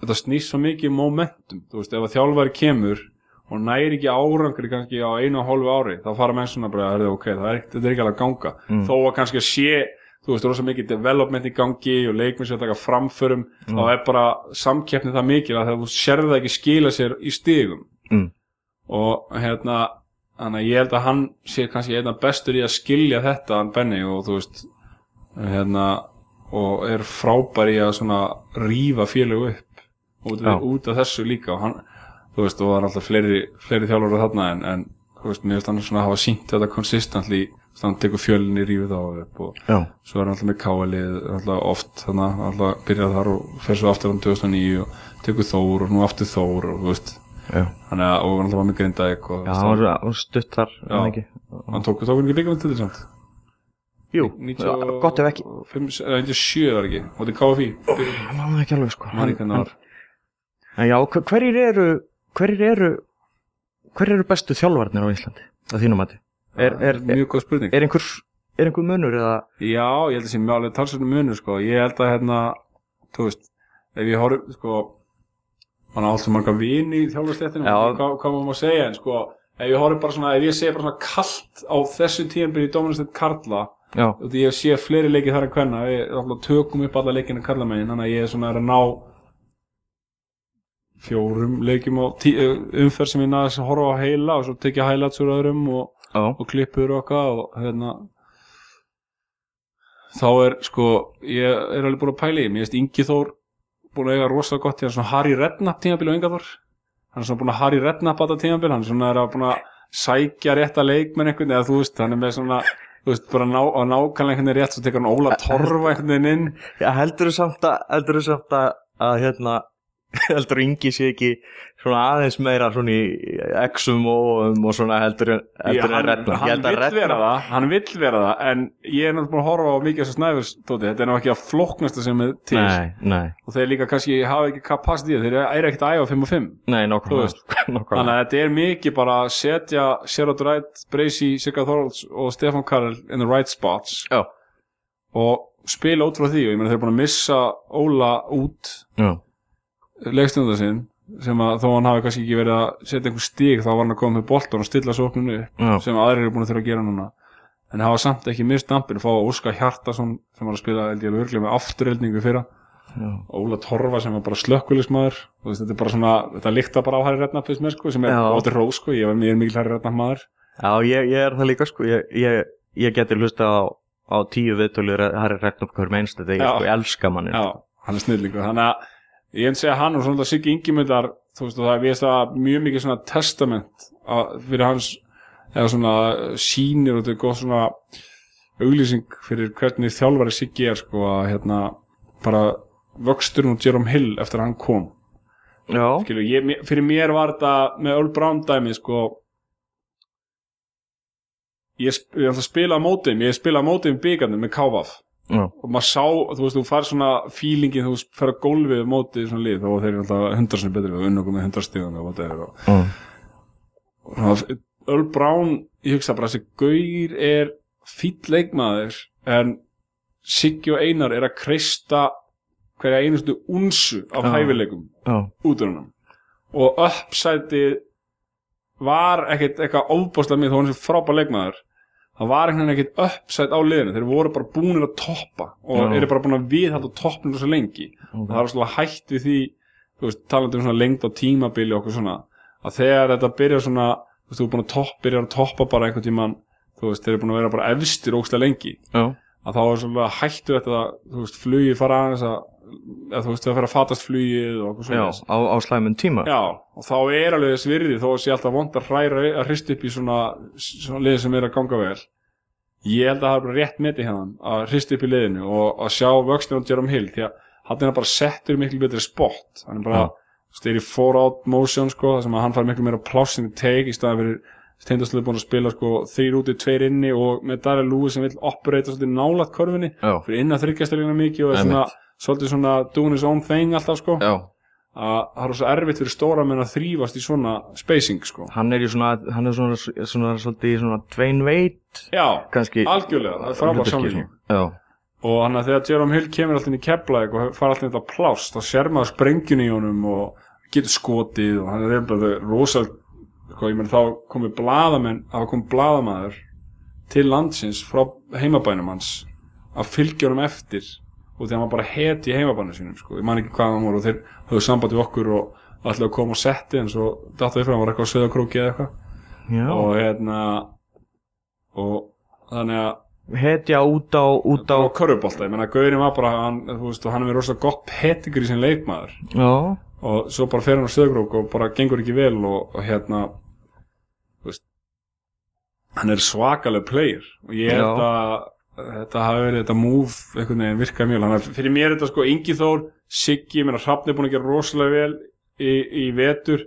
þetta snýst svo mikið í momentum þú veist, ef að þjálfari kemur og næri ekki árangri kannski á einu og hálfu ári þá fara menn svona bara, "Heyrðu, ok, það er, ekki- þetta er ekki alveg að ganga Mm. þó að kannski að sé, þú veist, rosa mikið development í gangi og leikmið sér að taka framförum Mm. þá er bara samkeppni það mikið að þú sérði það ekki skila sér í stigum Mm. og hérna þannig að ég held að hann sé kannski einna bestur í að skilja þetta hann Benny og þú veist hérna og er frábær í að svona rífa félög upp út, út af þessu líka og hann, þú veist, og það er alltaf fleiri, fleiri þjálfur þarna en, en þú veist, mér finnst hann svona hafa sínt þetta consistently, þú veist, hann tekur fjölinni rífið þá upp og já, svo er hann alltaf með káalið alltaf oft, þannig að alltaf byrjað þar og fer svo aftur um 2009 og tekur Þór og nú aftur Þór og þú veist já. Þannig að, og hann alltaf var með Grindavík og Já, hann var- hann stutt þar hann ekki. hann tók, hann ekki líka með til því samt? Jú, 90 gott ef ekki. 5, eða 97 var ekki, er KFI Hann var það ekki alveg sko. Hann hann var En já, hver- hverjir eru hverjir eru hverjir eru bestu þjálfarnir á Íslandi að þínum mati? Er, er, mjög góð spurning er einhver er einhver munur eða já, ég held að sé mjög alveg talsverðinu munur sko. ég held að hérna, þú veist ef ég horf, sko hann á alltaf marga vini í þjálfarstéttinu Já. hvað, hvað maður má segja, en sko ef ég horf bara svona, ef ég segja bara svona kallt á þessu tíðanbyrði í Dóminastett Karla og því ég sé fleiri leikið þar en hvenna við tökum upp alla leikina Karla megin þannig að ég er svona að ná fjórum leikjum á tí, umferð sem ég næðis að horfa á heila og svo tekja highlights úr öðrum og, og klippur og okkar og hérna þá er sko ég er alveg búin að pæla í mér finnst Ingi Þór búin að eiga rosalega gott hérna svona Harry Redknapp tímabil og Inga Þór. Hann er svona búin að Harry Redknapp þetta tímabil hann er svona er að búin að sækja rétta leikmenn einhvern eða þú veist hann er með svona þú veist bara ná, á nákvæmlega einhvern veginn rétt svo tekur hann Óla Torfa einhvern veginn inn. Já heldur þú samt að heldur þú samt að, að hérna heldur þú Ingi sé ekki svona aðeins meira svona í exum og, og svona heldur Já, heldur hann, en redna hann vill vera það hann vill vera það en ég er náttúrulega búin að horfa á mikið þessu snæfurs tóti, þetta er ná ekki að flóknasta sem er til. Nei, nei, og þeir líka kannski hafa ekki kapasitið þeir eru ekkert að æfa 5 og 5 nei, nokkvæmlega veist, þannig að þetta er mikið bara að setja Sherrod Wright, Bracey, Sigga Þorvalds og Stefán Karel in the right spots Já, og spila út frá því. Og ég meina þeir eru búin að missa Óla út. Já, leikstundar sinn sem að þó hann hafi kannski ekki verið að setja einhver stíg þá var hann að koma með boltan og stilla upp já, sem aðrir eru búin að þurfa að gera núna. En hafa samt ekki mist dampin fá Óskar Hjartason sem var að spila ég alveg örglega með afturreldningu fyrra. Já. Óla Torfa sem var bara slökkulismæður þetta er bara svona, þetta líkta bara á Harry Redknapp sko, sem er ótið ró sko, ég mér mikil Harry Redknapp maður. Já, ég, ég er það líka sko ég, ég, ég geti hlusta á, á tíu viðtölu Harry Redknapp hver með einstu þegar ég Já. sko elska manni já, hann er snillingur þannig að ég hef segja hann og svona Siggi Ingimundar þú veist og það er við það mjög mikið svona testament að, fyrir hans eða svona sýnir og þetta er góð svona auglýsing fyrir hvernig þjálfari Siggi er sko að hérna bara vöxturinn og Jerome Hill eftir að hann kom. Já, Skilu, ég, fyrir mér var þetta með Earl Brown dæmi sko ég, ég ætla að spila á mótum ég spila á mótum byggarnir með Kávaf já, og maður sá, þú veist, þú fær svona feelingin, þú fer að gólfið mótið í svona lið, þá þeir eru alltaf hundrasinu betri við unnökum með hundrastíðan og whatever og, og svona, Earl Brown, ég hugsa bara þessi Gaur er fýll leikmaður en Siggi og Einar er að kreista hverja einustu unsu af Já. hæfileikum já, út úr hann og uppsæti var ekkert eitthvað ofbáslega mið þó hann sem frábær leikmaður það var einhvern veginn ekkert uppsæt á liðinu. Þeir voru bara búinir að toppa og Já. eru bara búin að viðhalda toppnum svo lengi. Og það var svona hætt við því þú veist, talandi um svona lengd á tímabili okkur svona, að þegar þetta byrjar svona, þú veist, þú er búin að topp, byrjar að toppa bara einhvern tímann, þú veist, þeir eru búin að vera bara efstir ógstlega lengi, já, að þá er svona hættu þetta, þú veist, flugið fara aðeins að, eða þú veist, það fer að fatast flugið og okkur já, svona á, á slæmum tíma. Já, og þá er alveg þess virði þó að sé alltaf vond að hræra að hrist upp í svona, svona lið sem er að ganga vel. Ég held að það er bara rétt metið hérna að hrist upp í liðinu og að sjá vöxlinn á Jerome Hill því að hann er bara settur miklu betri spot. Hann er bara, Já. þú veist, er í four out motion sko, þar sem að hann fær miklu meira plássin í take í staðan fyrir Steindastöðu búin að spila sko þrýr úti, tveir inni og með Darrell Lewis sem vil operata svolítið nálat körfinni Já, fyrir inn að þryggjastelina mikið og er svona. Svolítið svona doing his own thing alltaf sko. Já, að það er svo erfitt fyrir stóra menn að þrýfast í svona spacing sko. Hann er í svona, hann er svona, svona, svolítið í svona Dwayne Wade já, kannski. algjörlega, það er frábært hlutverki, samlíking já, og hann að þegar Jerome Hill kemur alltaf inn í Keflæk og fara alltaf inn í þetta plást þá sér maður sprengjun í honum og getur skotið og hann er reyndlega rosal sko, ég menn þá komið bladamenn hafa komið bladamæður til landsins frá heimabænum hans að fylgja honum eftir og hann var bara het í heimabænum sínum sko. ég man ekki hvað hann voru og þeir höfðu samband við okkur og ætlaði að koma og setti en svo datta við frá hann var eitthvað söðakróki eða eitthvað. Og hérna og þannig að hetja út á, út á körfubolta, ég meina Gaurin var bara hann, þú veist, og hann er rosalega gott petigur í sin leikmaður. Já, og svo bara fer hann á stöðgrók og bara gengur ekki vel og, og hérna þú veist hann er svakaleg player. Og ég held að þetta hafi verið þetta move einhvern veginn virkaði mjög hann fyrir mér er þetta sko Ingi Þór Siggi, ég meina Hrafn er búin að gera rosalega vel í, í vetur.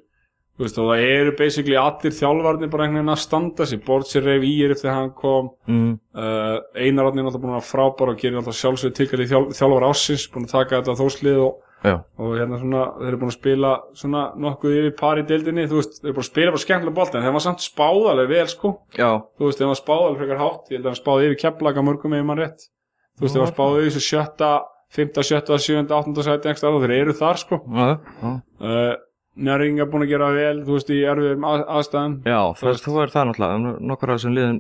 Þú veist og það eru basically allir þjálfarnir bara einhvern veginn að standa sér reyf í er eftir hann kom. Mm, Uh, Einar Árni er náttúrulega búin að frábær og gerir alltaf sjálfsög tilkæði þjálf, þjálfar ásins búin að taka þetta þóslið og, já, og hérna svona, þeir eru búin að spila svona nokkuð yfir par í deildinni þú veist, þeir eru búin að spila bara skemmtilega bolta en þeir var samt spáðalega vel sko. Já, þú veist, þeir var spáðalega frekar hátt ég held að hann spáði yfir keflaga mörgum ef mann rétt. Þú veist, þeir var spáði yfir þessu sjötta fymta, sjötta, sjöunda, áttunda sæti einhverstað og þeir eru þar sko. Uh, Njöring er búin að gera vel þú veist, í erfiðum að, aðstæðum. Já, Þú veist. þú er það náttúrulega nokkur af þessum liðum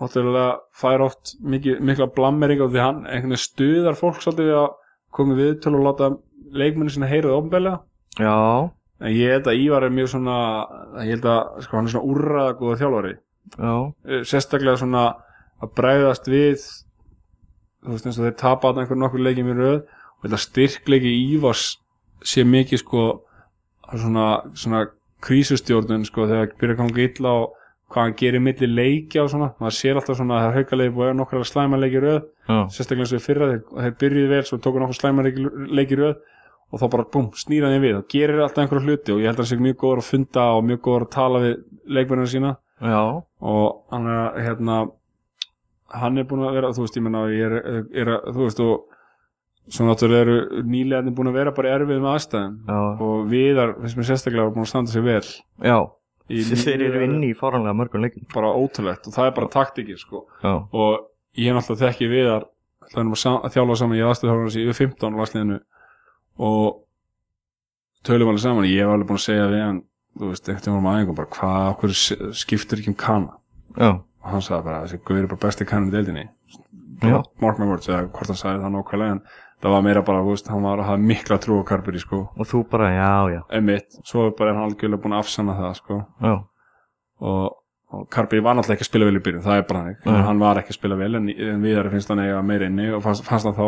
hóttilega fær oft mikið, mikla blammering á því hann einhvern veginn stuðar fólk svolítið við að koma við til og láta leikmenni sinna heyra það ofnbælega Já, en ég held að Ívar er mjög svona ég held að sko, hann er svona úrraða góða þjálfari. Já, Eh, sérstaklega svona að bregðast við þú veist eins og þeir tapa að einhver nokkur leikjum í röð. Og þetta styrkleiki Ívars sé mikið sko svona, svona krísustjórnun sko þegar byrja að koma illa og hvað hann gerir milli leikja og svona. Maður sér alltaf svona að það er haukalegi búið að nokkra slæma leiki í röð já, sérstaklega eins og fyrra þeir, þeir byrjuði vel svo tóku nokkur slæma leiki, leiki í röð og þá bara búm, snýra þeim við og gerir alltaf einhverja hluti og ég held að hann sé mjög góður að funda og mjög góður að tala við leikmennina sína. Já, og hann er hérna hann er búin að vera, þú veist, ég menna ég er, er, að- þú veist, og svo náttúrulega eru nýlegaðin búin að vera bara erfið með aðstæðum já, og viðar, finnst mér sérstaklega búin að standa sig vel. Já. Þeir eru inn í fáranlega mörgum leikin bara ótrúlegt og það er bara taktikir sko. Og ég er náttúrulega þekki viðar það er að, þjálfa saman, ég aðstöð þjálfa hans í 15 landsliðinu. Og tölum alveg saman, ég hef alveg búin að segja við hann, þú veist, ekkert um aðeins bara hvað, okkur skiptir ekki um kana? Já, og hann sagði bara þessi guður er bara besti kannin í. Deildinni mark my words eða hvort hann sagði það nákvæmlega en það var meira bara, veist, hann var að hafa mikla trú á Carberry sko, og þú bara, já, já, emitt svo bara er hann algjörlega búin að afsanna það sko. Já, og, og Carberry var náttúrulega ekki að spila vel í byrjun, það er bara hann Nei. hann var ekki að spila vel en, en viðar finnst hann eiga meira inni og fannst, fannst hann þá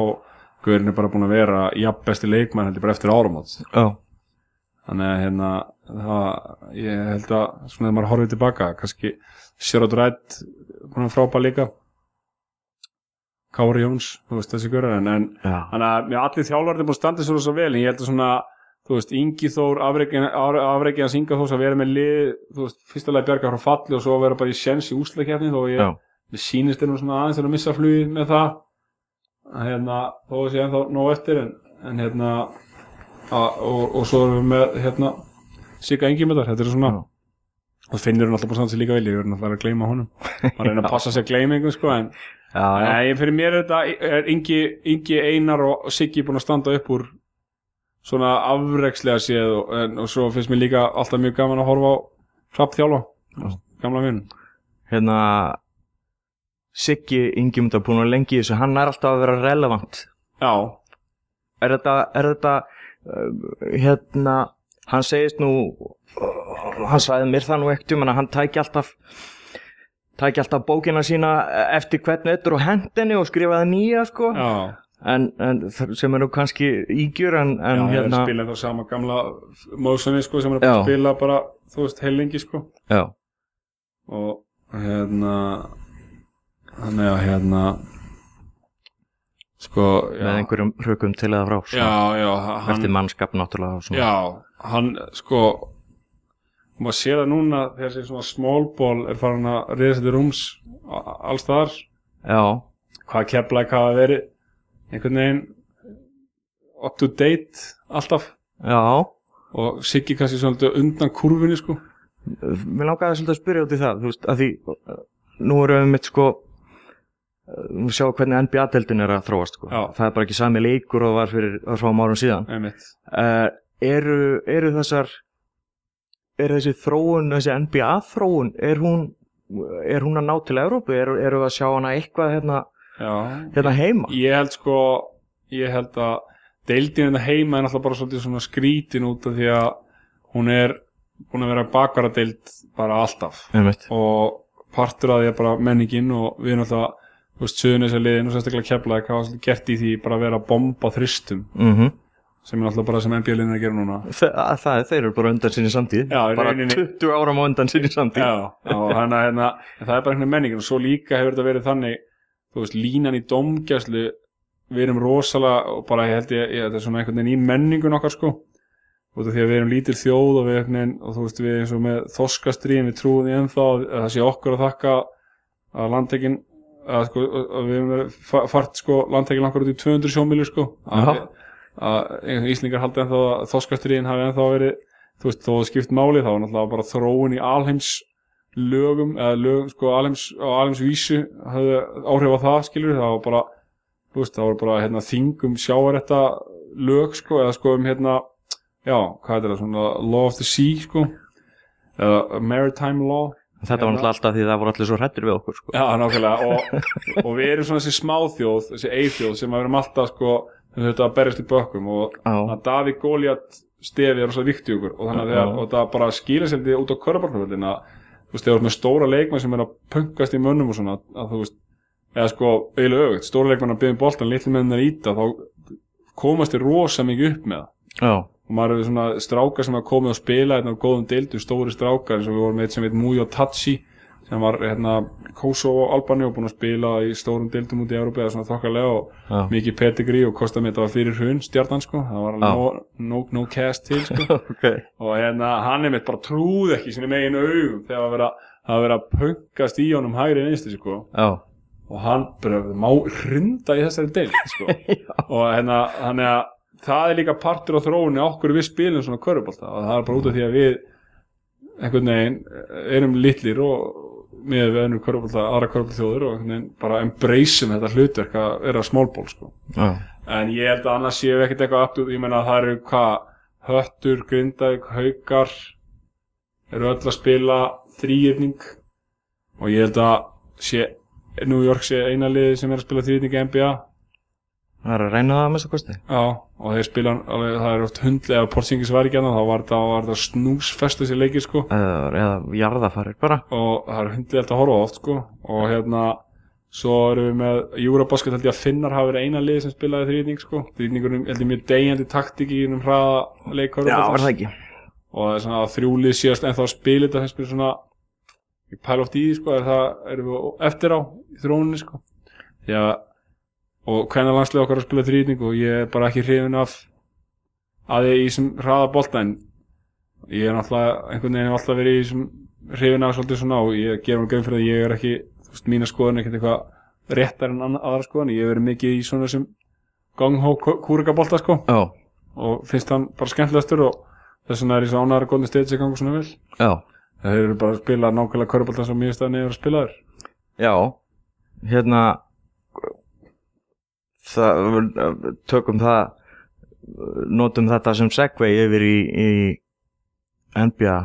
guðurinn er bara búin að vera jafn besti leikmann heldur bara eftir áramót. Já, þannig að hérna það, ég held að svona þegar maður horfið tilbaka kannski Sherrod Wright búin að frápa líka Kári Jóns, þú veist þessi görur en, en þannig að allir þjálfarnir búin að sér svo vel en ég held að svona þú veist, Ingi Þór, afreikið hans Inga Þórs að vera með lið, þú veist, fyrsta lagi bjarga frá falli og svo að vera bara í sjens í úslakefni þó ég, sýnist þeir nú svona aðeins þeir að missa flugi með það. Að hérna, þó að sé ennþá nóg eftir en, en hérna að, og, og svo erum við með hérna Sigga Ingi með þar, þetta er svona Já. og finnur hann alltaf búin að sér líka vel ég verður náttúrulega að gleyma honum að að Nei, fyrir mér er þetta er Ingi, Ingi Einar og Siggi búin að standa upp úr svona afrekslega séð og, en, og svo finnst mér líka alltaf mjög gaman að horfa á Rapp þjálfa, Já. gamla vinn hérna Siggi Ingimundar búin að lengi þessu, hann er alltaf að vera relevant. Já, er þetta, er þetta uh, hérna, hann segist nú uh, hann sagði mér það nú ekkert um en að hann tæki alltaf tæki alltaf bókina sína eftir hvern eittur og hendinni og skrifaði nýja sko. Já, en, en það- sem er nú kannski ígjur en, en já hérna spila þá sama gamla móðsönni sko sem er að spila bara, þú veist, heil lengi sko. Já, og hérna þannig að hérna sko já, með einhverjum hrökum til eða frá svona, já, já, hann, eftir mannskap náttúrulega. Já, hann sko maður sé það núna þegar þessi svona small ball er farin að sér til rúms alls þar já, hvað keflaði hvað að veri einhvern veginn up to date alltaf. Já, og Siggi kannski svolítið undan kurfunni sko. Mér langaði svolítið að spyrja út í það þú veist, að því uh, nú erum við mitt sko uh, nú sjá hvernig NBA-deldin er að þróast sko. Það er bara ekki sami leikur og var fyrir örfáum árum síðan. Uh, eru, eru þessar er þessi þróun þessi NBA-þróun er hún er hún að ná til Evrópu? Eru, eru við að sjá hana eitthvað hérna, Já, hérna heima? Ég held sko ég held að deildin þetta heima er náttúrulega bara svolítið svona skrítin út af því að hún er búin að vera bakvara deild bara alltaf. Og partur af því að bara menningin og við erum alltaf þú veist, söðunisar liðin og sérstaklega keflaði hvað var svolítið gert í því bara að vera að bomba þristum. Mm sem er alltaf bara sem NBA-liðin er að gera núna Þa, að það, þeir eru bara undan sinni samtíð Já, bara rauninni. 20 áram á undan sinni samtíð Já, og hana, en það er bara einhvern menningin og svo líka hefur þetta verið þannig þú veist, línan í domgæslu við erum rosalega og bara ég held ég, ég þetta er svona einhvern veginn í menningun okkar sko af því að við erum lítil þjóð og við veginn, og veist, við eins og með þoskastriðin við trúum því ennþá að það sé okkur að þakka að landtekin að, sko, að við erum fart sko, landtekin langar út í 200 sjómilir sko að, Já. Að Íslingar haldi ennþá að þoskastriðin hafi ennþá verið þú veist, þó að skipt máli þá var náttúrulega bara þróun í alheims lögum, eða lögum, sko, alheims á alheims vísu hafði áhrif á það, skilur það var bara, þú veist, það var bara hérna, þingum sjáarétta lög, sko, eða sko um hérna já, hvað er það, svona law of the sea, sko eða maritime law. Þetta var náttúrulega alltaf því það voru allir svo hrættir við okkur sko. Já, nákvæmlega og, og við erum svona þessi smáþjóð þessi eifjóð sem við erum alltaf sko þetta að berjast í bökkum og að Davík Góliat stefi er rosa vikti okkur og þannig að og það bara skýra sér út á körbarkvöldin að þú veist, þegar þú ert með stóra leikmenn sem er að pöngast í mönnum og svona að þú veist, eða sko auðvitað, stóra leikmenn að byggja boltan, litli menn að íta þá komast þér rosa mikið upp með það. Og maður er við svona strákar sem hafa komið að spila hérna á góðum deildu, stóri strákar eins og við vorum eitt sem heit Mujo Tachi sem var hérna Kosovo Albani og búin að spila í stórum deildum út í Európa eða svona þokkalega og já, mikið pedigree og kostað mér þetta var fyrir hrun stjarnan sko, það var no, no, no cast til sko. Ok. Og hérna hann er mitt bara trúð ekki sinni megin augum þegar að vera að vera að pöngast í honum hægri einstu sko. Já, og hann bara má hrinda í þessari deild sko. Og hérna þannig að það er líka partur á þróunni okkur við spilum svona körubólta og það er bara út af því að við einhvern veginn erum litlir og með við önnur körubólta, aðra körubólta þjóður og bara embraceum þetta hlutverk að vera smálból sko. Já, en ég held að annars séu ekkert eitthvað aftur, ég meina að það eru hvað höttur, grindaug, haukar eru öll að spila þrýirning og ég held að sé, New York sé eina liði sem er að spila þrýirning í NBA það er að reyna það með svo kosti. Já, og þeir spila alveg, það er oft hundli ef Porzingis var ekki annað, þá var þetta, var þetta snúsfest þessi leikir sko. Eða, eða jarðafarir bara. Og það er hundli að horfa oft sko. Og hérna svo erum við með Eurobasket held ég að Finnar hafa verið eina lið sem spilaði þrýning sko. Þrýningur held ég mjög degjandi taktik í um hraða leikar Já, var það ekki. Og það er svona að þrjúlið síðast en þá spila þetta finnst mér svona ég pæla oft í því sko er það erum við eftir á í þróuninni sko. Því að og hvernig landslið okkar að spila þrýning og ég er bara ekki hrifin af að ég í þessum hraða bolta en ég er náttúrulega einhvern veginn alltaf verið í þessum hrifin af svolítið svona og ég ger mér grein fyrir að ég er ekki þú veist, mína skoðun er ekkert eitthvað réttar en aðra skoðun ég hef verið mikið í svona þessum ganghó kúrikabolta sko. Já, og finnst hann bara skemmtilegastur og þess vegna er ég svo ánæður að góðni stage gangu svona vel. Já, þeir eru bara að spila nákvæmlega körubolta sem mjög stæðan er að spila þér já Hérna það, tökum það notum þetta sem segvei yfir í, í NBA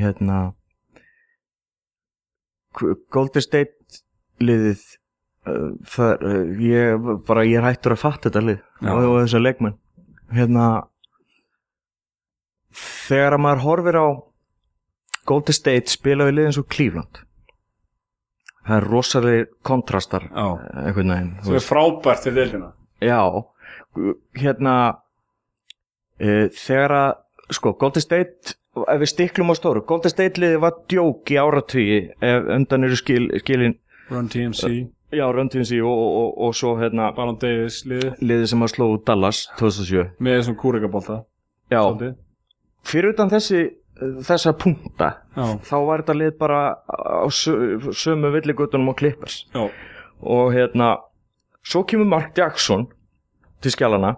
hérna Golden State liðið uh, það, uh, ég bara ég er hættur að fatta þetta lið Já. og, og þessar leikmenn hérna þegar að maður horfir á Golden State spila við liðin svo Cleveland það er rosalegir kontrastar Já. einhvern veginn sem er frábært til deildina. Já, hérna e, þegar að sko, Golden State ef við stiklum á stóru, Golden State liði var djók í áratvíi ef undan eru skil, skilin Run TMC, já, Röndinsi og, og, og, og svo hérna Ballon Davis liði liði sem að sló Dallas 2007 með þessum kúrikabolta Já, svolítið. fyrir utan þessi þessa punkta Já, þá var þetta lið bara á sö- sömu villigutunum og Clippers. Já, og hérna svo kemur Mark Jackson til skjálana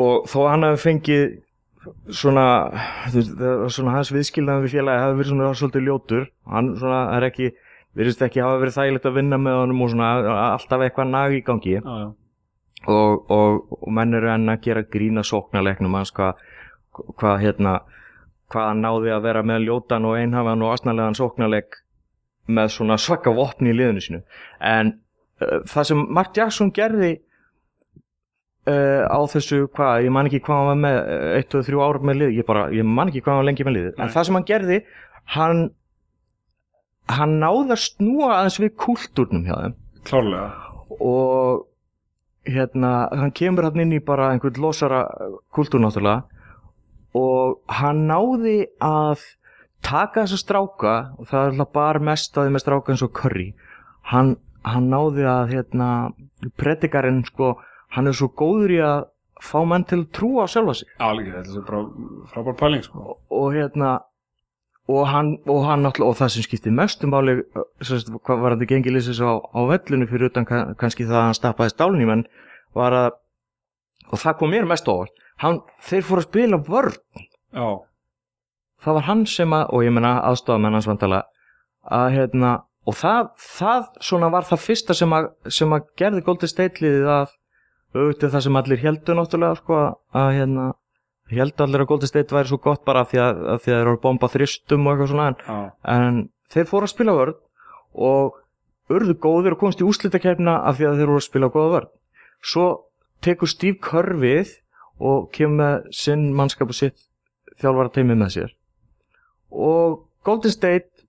og þó hann hafi fengið svona, svona hans viðskilnaðan við félagi hafi verið svona svolítið ljótur. Hann svona er ekki virðist ekki hafa verið þægilegt að vinna með honum og svona alltaf eitthvað nag í gangi. Já, já, og, og, og menn eru enn að gera grína sóknarleiknum hans hvað hva, hérna hvað hann náði að vera með ljótan og einhafan og asnalegan sóknarleik með svona svaka vopni í liðinu sínu. En uh, það sem Mark Jackson gerði uh, á þessu hvað, ég man ekki hvað hann var með uh, eitt og þrjú ára með lið, ég bara ég man ekki hvað hann var lengi með lið, en það sem hann gerði hann hann náði að snúa aðeins við kúltúrnum hjá þeim. Klárlega. Og hérna, hann kemur hann inn í bara einhvern losara kultúr náttúrulega og hann náði að taka þessa stráka og það er alltaf bara mest að því með stráka eins og Curry hann, hann náði að hérna, predikarinn sko, hann er svo góður í að fá menn til að trúa á sjálfa sig alveg, þetta er svo bara frábær pæling sko. og, og hérna og hann, og hann náttúrulega, og það sem skipti mestum sérst, hvað var þetta gengilísis á, á vellinu fyrir utan kann- kannski það að hann stappaði stálun í menn var að, og það kom mér mest óvart hann, þeir fóru að spila vörn. Já, það var hann sem að, og ég menna aðstofamenn hans vandala að hérna, og það, það svona var það fyrsta sem að, sem að gerði Golden State liðið að auðvitað það sem allir heldur náttúrulega sko, að hérna heldur allir að Golden State væri svo gott bara því að, að því að þeir eru að bomba þristum og eitthvað svona en, en þeir fóru að spila vörn og urðu góðir og komst í úslitakefna af því að þeir voru að spila góða vörn. Svo tekur Steve Kerr við og kemur með sinn mannskap og sitt þjálfara teimi með sér. Og Golden State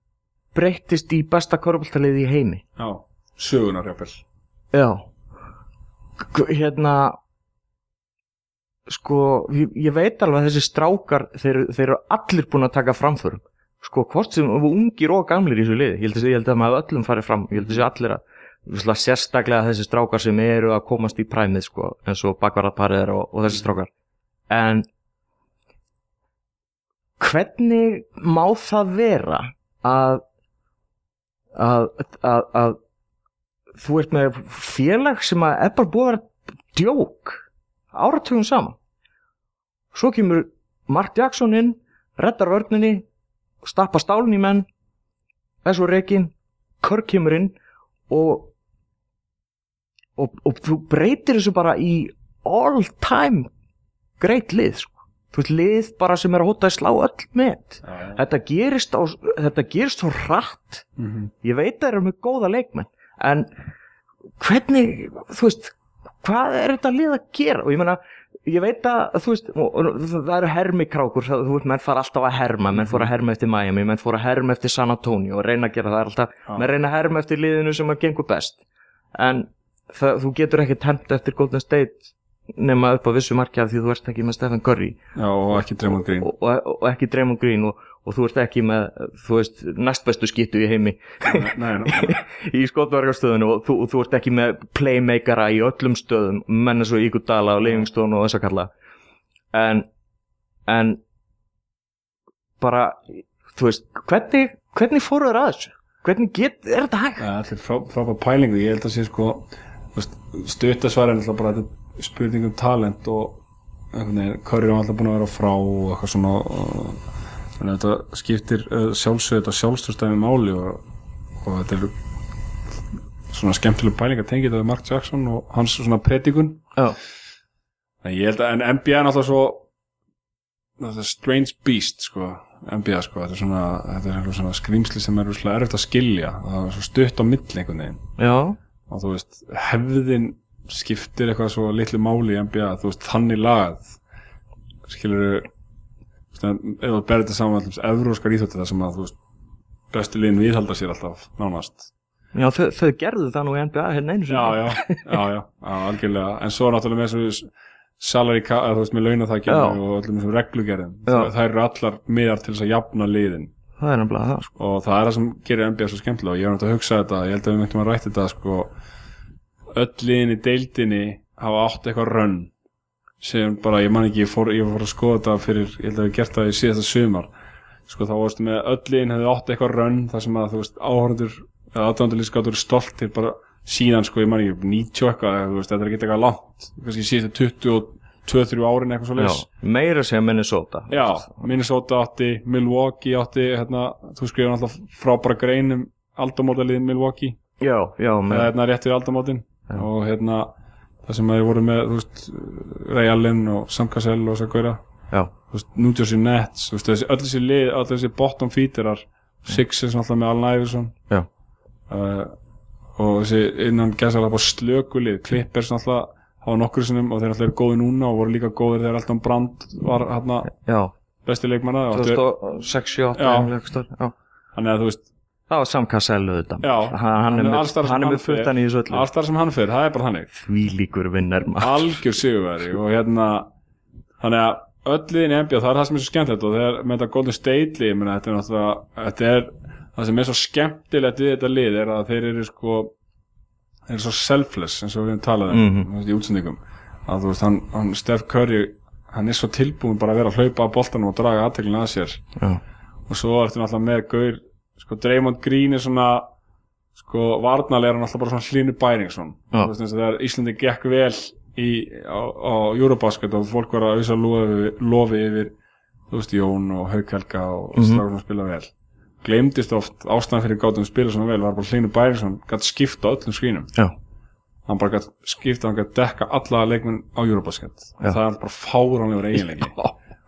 breyttist í besta körbáltalið í heimi. Já sögunar jafnvel. Já. Hérna sko, ég, ég veit alveg að þessi strákar þeir, þeir eru allir búin að taka framförum. Sko, hvort sem ungir og gamlir í þessu liði, ég held að, ég held að maður öllum farið fram, ég held að þessi allir að sérstaklega þessi strákar sem eru að komast í præmið sko, eins og bakvarðarparið er og, og þessi strákar. En hvernig má það vera að að, að, að þú ert með félag sem að er bara búið að vera djók áratugum saman? Svo kemur Mark Jackson inn reddar vörninni stappa stálun í menn svo reikin Kirk kemur inn og, og og þú breytir þessu bara í all time great lið sko. þú veist lið bara sem er að hóta að slá öll með já, þetta gerist, á, þetta gerist svo hratt. Mm ég veit að það eru með góða leikmenn en hvernig þú veist, hvað er þetta lið að gera? Og ég meina, ég veit að þú veist, það eru hermikrákur þú veist, menn fara alltaf að herma menn fór að herma eftir Miami, menn fór að herma eftir San Antonio og reyna að gera það. Alltaf Já. menn reyna að herma eftir liðinu sem að gengur best. En það, þú getur ekki tent eftir Golden State nema upp á vissu markja því þú ert ekki með Stephen Curry. Já, og ekki Draymond Green. Og, og, og ekki Draymond Green og, og þú ert ekki með, þú veist, næstbestu skittu í heimi. Nei, nei, nei, í skotvarkarstöðinu og þú, þú ert ekki með playmakera í öllum stöðum menn eins og Ígudala og Livingstone og þess að kalla. En en bara, þú veist hvernig, hvernig fóru þér að þessu? hvernig get, er þetta hægt? Ja, allir frá, frábær pælingu ég held að sé sko stuttasvar er alltaf bara spurning um talent og er alltaf búin að vera frá og eitthvað svona og, þannig að þetta skiptir uh, sjálfsögð þetta sjálfstöðstæmi máli og, og þetta er svona skemmtileg pæling að tengja þetta við Mark Jackson og hans svona predikun. Já, en ég held að en NBA er náttúrulega svo er strange beast sko NBA sko, þetta er svona, þetta er svona skrýmsli sem er erfitt að skilja. Það er svo stutt á milli einhvern veginn. Já, og þú veist, hefðin skiptir eitthvað svo litlu máli í NBA, þú veist, þannig lagað skilur ef þú berður þetta saman allum evróskar íþjótti það sem að, þú veist bestu liðin viðhalda sér alltaf, nánast. Já þau, þau gerðu það nú í NBA hérna einu sinni. Já, já, já, já, já, algjörlega. En svo náttúrulega með þessu eða þú veist, með launaþækjum Já. og öllum þessum reglugerðum, það, eru allar miðar til þess að jafna liðin það er nefnilega það sko. og það er það sem gerir NBA svo skemmtilega. Og ég er náttúrulega að hugsa þetta, ég held að við myndum að rætta þetta sko, öll liðin í deildinni hafa átt eitthvað rönn sem bara, ég man ekki, ég fór, ég fór að skoða þetta fyrir, ég held að við gert það í síðasta sumar. Sko þá varstu með öll liðin hefði átt eitthvað rönn þar sem að þú veist áhörður eða gátur stoltir bara síðan sko, ég man ekki 90 og eitthvað, þetta er ekki eitthvað langt kannski síðustu 22-3 árin eitthvað svo já, leys meira sem Minnesota. Já, Minnesota átti, Milwaukee átti, hérna, þú skrifur alltaf frábæra grein um aldamótalið Milwaukee, já, já, eða með, hérna rétt við aldamótin. Já. og hérna það sem þeir voru með, Ray Allen og Sam Cassell og þess að veist, New Jersey Nets veist, þessi, öll þessi lið, öll þessi bottom feederar Sixers alltaf með Allen Iverson. Já, uh, og þessi innan gæsalega bara slökulið Clippers alltaf hafa nokkur sinnum og þeir alltaf eru góði núna og voru líka góðir þegar alltaf Brand var hérna já. besti leikmanna og áttu- 2006, 7, 8 Já. já. þannig að þú veist, það var Sam Cassell auðvitað. Já, hann, hann hann hann er með fullan í þessu öllu. Alls þar sem hann fyrir, það er bara þannig. Því líkur vinnar maður. Algjör sigurveri og hérna þannig að öll liðin í NBA það er það sem er svo skemmtilegt og þegar með þetta Golden State lið þetta er þetta er, það sem er svo skemmtilegt við þetta lið er að þeir eru sko eru svo selfless eins og við höfum talað um þú veist, í útsendingum að þú veist, hann, hann Steph Curry hann er svo tilbúin bara að vera að hlaupa á boltanum og draga aðteklina að sér já, og svo ertu náttúrulega með Gaur sko Draymond Green er svona sko varnarlega er hann alltaf bara svona hlínu Bæringsson Já. þú veist þegar Íslandi gekk vel í, á, á Eurobasket og fólk var að auðvitað lofi, lofi yfir þú veist Jón og Haukhelga og mm. -hmm. sem spila vel glemdist oft ástæðan fyrir gátum spila svona vel. Var bara hlínu Bæringsson gætt skipta öllum skínum já, hann bara gætt skipta, hann gætt dekka alla leikmenn á Já. það er bara fáránlegur eiginleiki.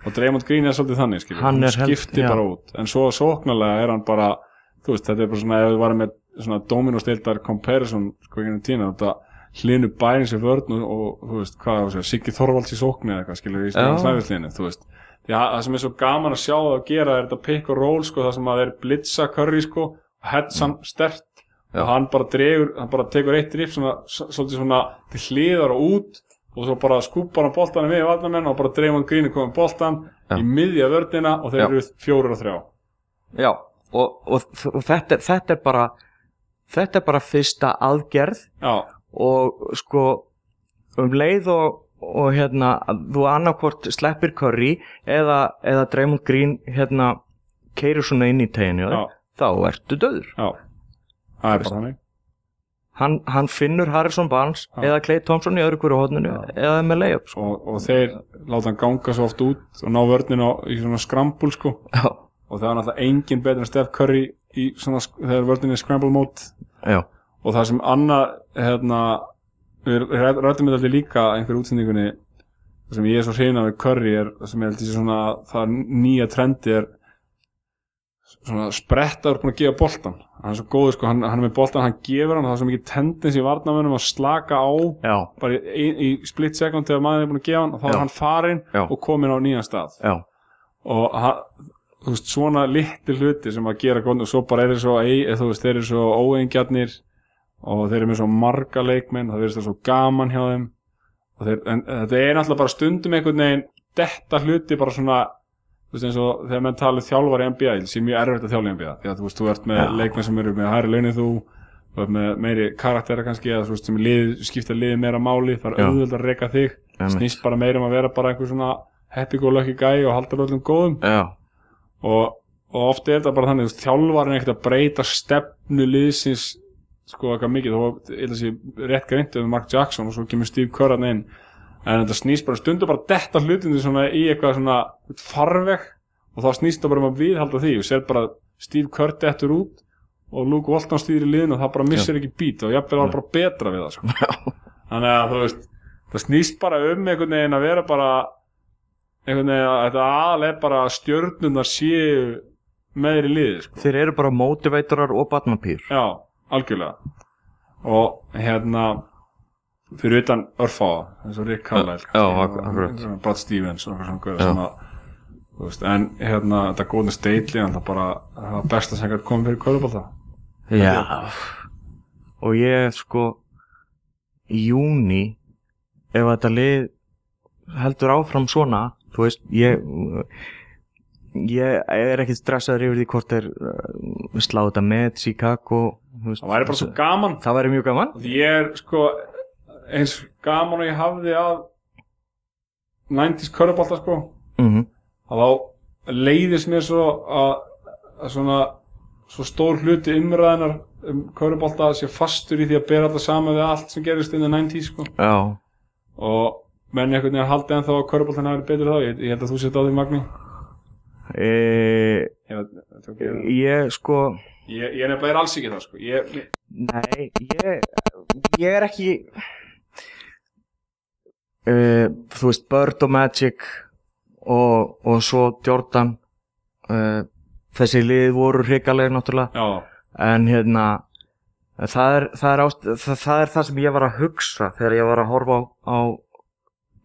Og Draymond Green er svolítið þannig skilur. Hann hann er held- bara út. En svo sóknarlega er hann bara veist, þetta er bara svona, ef við varum með svona dominostildar comparison sko í tína, þetta hlinu bæring sér vörn og, og þú veist, hvað á að segja, Siggi Þorvalds í sókni eða eitthvað, skilur í Já. það sem er svo gaman að sjá það að gera er þetta pick og roll, sko, það sem að þeir blitza curry, sko, og hetsan stert Já. og hann bara dregur, hann bara tekur eitt drif svona, svolítið svona til hliðar og út og svo bara skúpar hann boltanum við varnamenn og bara dreifum hann grínu komið boltan Já. í miðja vördina og þeir eru fjórir og þrjá já og, og þetta, þetta er bara þetta er bara fyrsta aðgerð Já, og sko um leið og, og hérna þú annarkvort sleppir curry eða, eða Draymond Green hérna keirur svona inn í teginu þá ertu döður já. Það er bara þannig. Hann, hann finnur Harrison Barnes Já. eða Clay Thompson í öðru hverju hodninu Já. eða með layup sko. og, og þeir láta hann ganga svo oft út og ná vörnina í svona skrambul sko. Já, og það er náttúrulega engin betur en Steph Curry í svona, þegar vörnina er mode. Já, og það sem annað hérna, við rættum þetta allir líka einhver útsendingunni það sem ég er svo hrifin af við Curry er það sem ég held sé svona það nýja trendi er svona sprettaður búin að gefa boltan hann er svo góður sko, hann, hann er með boltan hann gefur hann, það er svo mikið tendens í varnamönnum að slaka á já, bara í, í split second þegar maður er búin að gefa hann og þá Já. er hann farin Já. og komin á nýjan stað og hann, þú veist, svona litli hluti sem að gera góð og svo bara er þeir svo, ei, þú veist, þeir eru svo óeingjarnir og þeir eru með svo marga leikmenn, það verður svo gaman hjá þeim. Og þeir, en þetta er náttúrulega bara stundum einhvern veginn detta hluti bara svona þú veist eins og þegar menn talið þjálfar í NBA það sé mjög erfitt að þjálfa í NBA því að þú veist, þú ert með Já. leikmenn sem eru með hæri launið þú þú ert með meiri karaktera kannski eða þú veist, sem lið, skipta liðið meira máli það er auðvöld að reka þig. Snýst bara meira um að vera bara einhver svona happy go lucky guy og halda öllum góðum. Já, og, og oft er þetta bara þannig þjálfarinn er ekkert að breyta stefnu liðsins sko eitthvað mikið. Held að sé rétt greint um Mark Jackson og svo kemur Steve Kerr hann inn. En þetta snýst bara stundu bara detta hlutinu svona í eitthvað svona farveg og þá snýst það bara um að viðhalda því. Og sér bara Steve Kerr dettur út og Luke Walton stýrir liðinu og það bara missir ekki bít og jafnvel var bara betra við það sko. þannig að þú veist það snýst bara um einhvern veginn að vera bara einhvern veginn að þetta aðalega bara að stjörnunar séu meðri liði sko. þeir eru bara motivatorar og batmapýr já, algjörlega. Og hérna fyrir utan örfáa eins og Rick Carlisle Brad Stevens og eitthvað svona veist, en hérna þetta góðin steitli en það bara það var besta sem gæti komið fyrir kvölubálta já. Og ég sko í júni ef þetta lið heldur áfram svona þú veist, ég ég er ekki stressaður yfir því hvort þeir uh, slá þetta með Chicago veist, það væri bara svo gaman. Það væri mjög gaman. Ég er sko eins gaman og ég hafði að 90s kvölubálta sko. Mm að þá leiðist mér svo að, að svona svo stór hluti umræðinar um Körubolta sé fastur í því að bera alltaf saman við allt sem gerist in the 90s sko. Já, og menn einhvern veginn haldi ennþá að Köruboltan hafi betur þá, ég, ég held að þú setja á því Magni e, ég, ég, ég, ég sko ég er nefnilega er alls ekki það sko. ég, Nei, ég, ég er ekki uh, Þú veist, Bird og Magic og, og svo Jordan uh, Þessi lið voru hrikalegir náttúrulega. Já, En hérna það er það, er ást, það, það er það sem ég var að hugsa Þegar ég var að horfa á á,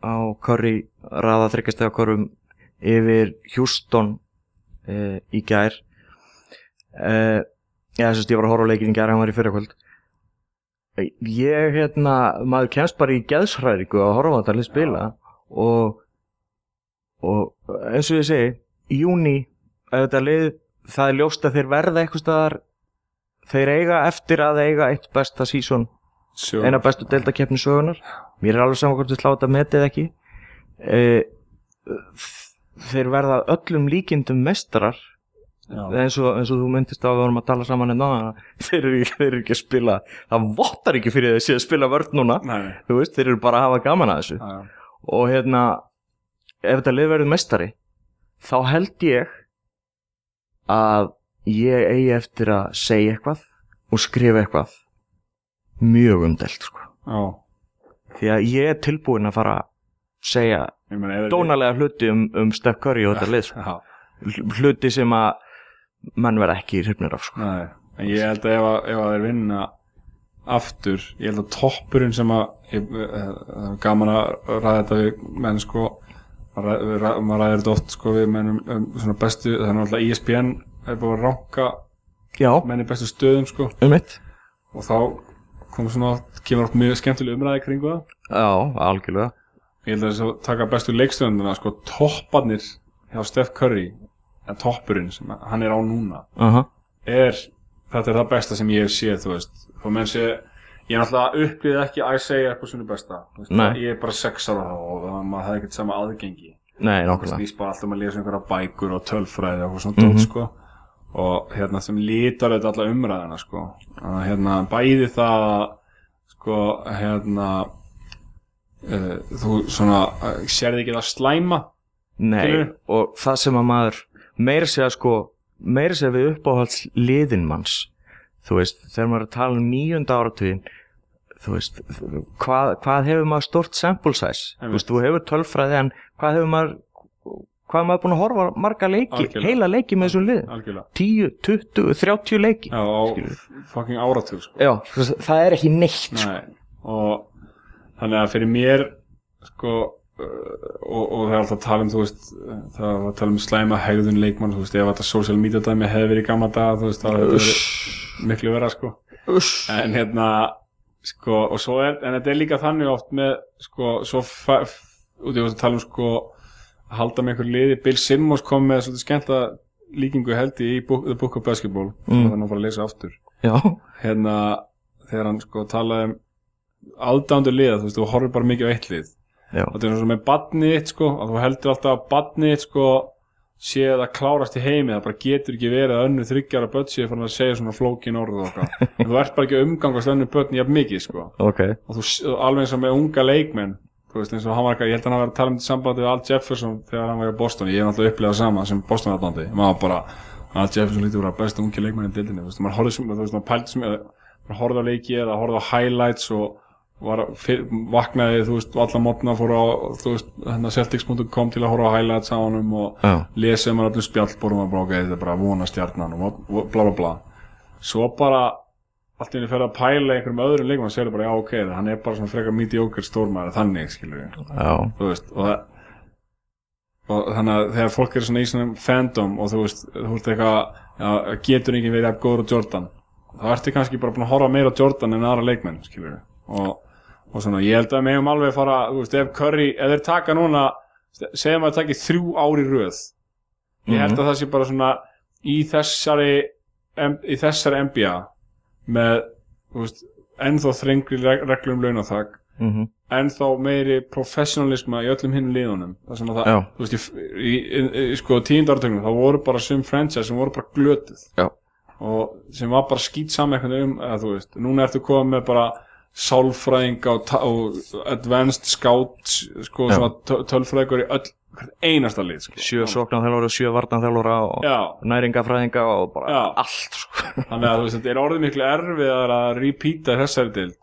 á Curry raða þryggjastega Currum yfir Houston uh, í gær. Uh, Já, þess að ég var að horfa á leikin í gær hann var í fyrirkvöld ég hérna, maður kemst bara í geðsræringu að horfa á þetta lið spila og og eins og ég segi í júni, lið það er ljóst að þeir verða eitthvað staðar þeir eiga eftir að eiga eitt besta sísón, sjó, eina bestu deildakeppni sögunar mér er alveg saman hvort við slá þetta metið ekki. E, þeir verða öllum líkindum mestarar já, eins og, eins og þú myndist að við vorum að tala saman en náðan þeir, þeir eru ekki að spila það vottar ekki fyrir þessi að spila vörð núna. Veist, þeir eru bara að hafa gaman að þessu. Já, já. og hérna ef þetta lið verður mestari þá held ég að ég eigi eftir að segja eitthvað og skrifa eitthvað mjög umdelt sko. því að ég er tilbúin að fara segja dónalega hluti um, um Steph Curry og þetta lið sko. hluti sem að menn verða ekki hrifnir af sko. nei, en ég held að ef, að, ef að þeir vinna aftur, ég held að toppurinn sem að ég, eh, gaman að ræða þetta við menn sko maður ræ- við ræ- maður ræðir þetta oft sko við mennum um svona bestu, það er náttúrulega ESPN er búin að ranka já, menn í bestu stöðum sko. Um og þá kom svona kemur oft mjög skemmtileg umræði kringu það. Já, algjörlega ég held að þess að taka bestu leikstöðundina sko topparnir hjá Steph Curry en toppurinn sem hann er á núna uh er, þetta er það besta sem ég hef séð þú veist, og menn sé ég er náttúrulega upplýðið ekki að segja eitthvað svona besta veist, ég er bara sex ára þá og maður hefði ekkert sama aðgengi. Nei, nokkulega snýst bara alltaf um að lesa einhverja bækur og tölfræði og svona Mhm. dót sko. Og hérna sem lítar auðvitað alla umræðina sko. Að hérna bæði það að, sko hérna uh, þú svona uh, sérði ekki það slæma Nei, Skilurðu? og það sem að maður meira segja sko, meira segja við uppáhalds liðin manns þú veist, þegar maður er að tala um nýjunda áratugin þú veist, hvað, hvað hefur maður stort sample size, þú veist, þú hefur tölfræði en hvað hefur maður hvað er maður búin að horfa marga leiki, Algjörlega. heila leiki með þessum liðin algjörlega 10, 20, 30 leiki já, á Skilurðu? fucking áratug sko Já, þú veist, það er ekki neitt sko. Nei, og þannig að fyrir mér sko og, og það er alltaf að tala um veist, það er að tala um slæma hegðun leikmann, þú veist, ef þetta social media dæmi hefði verið í gamla daga, þú veist, það hefði verið miklu vera, sko. Uss. en hérna, sko, og svo er en þetta er líka þannig oft með sko, svo út í að tala um sko, að halda með einhver liði. Bill Simmons kom með svolítið skemmta líkingu held í book, The Book of Basketball. Mm. það er nú bara að lesa aftur. Já, hérna þegar hann sko talaði um aðdándu liða, þú veist, þú horfir bara mikið á eitt lið. Já, og þetta er svona með badni þitt sko, að þú heldur alltaf að badni þitt sko sé að klárast í heimi það bara getur ekki verið að önnu þryggjara börn sé fyrir að segja svona flókin orð og okkar en þú ert bara ekki að umgangast önnu börn jafn mikið sko. Ok. Og þú alveg eins og með unga leikmenn veist eins og hann var ég held að hann var að tala um þetta sambandi við Al Jefferson þegar hann var í Boston. Ég hef náttúrulega upplegað sama sem Boston aðdóndi maður bara, Al Jefferson lítur að vera besti ungi leikmenn í dildinni, maður horfði á leiki eða horfði á highlights og var, fyr, vaknaði, þú veist, alla mótna fór á, hérna Celtics.com til að horfa á highlights á honum og Já, lesa um hann öllum spjallbórum og bara, þetta er bara vona stjarnan og bla bla bla. Svo bara allt í henni fer að pæla einhverjum öðrum leikum og segir bara, já ok, hann er bara svona frekar mediocre stórmæður þannig, skilur já, þú veist og, það, og þannig að þegar fólk er svona í svona fandom og þú veist, þú veist eitthvað já, getur enginn verið að góður á Jordan þá ertu kannski bara búin að horfa meira á Jordan en aðra leikmenn, skilur við og, og svona, ég held að megum alveg fara þú veist, ef Curry, ef þeir taka núna segjum að það taki þrjú ári röð ég held Mhm. að það sé bara svona í þessari í þessari NBA með þú veist, ennþá þrengri reg- reglum launathag mhm, ennþá meiri professionalisma í öllum hinn liðunum það sem að það, Já. þú veist, í, í, í, sko tíundartögnum, það voru bara sum franchise sem voru bara glötuð Já. og sem var bara skýt eitthvað um eða þú veist, núna ertu komið með bara sálfræðinga og, ta- og advanced scout sko, tölfræðingur í öll einasta lið sko. sjö sóknarþjálfara, sjö varnarþjálfara og næringafræðinga og bara Já. allt sko. þannig að þetta er orðið miklu erfið að repeata þessari dild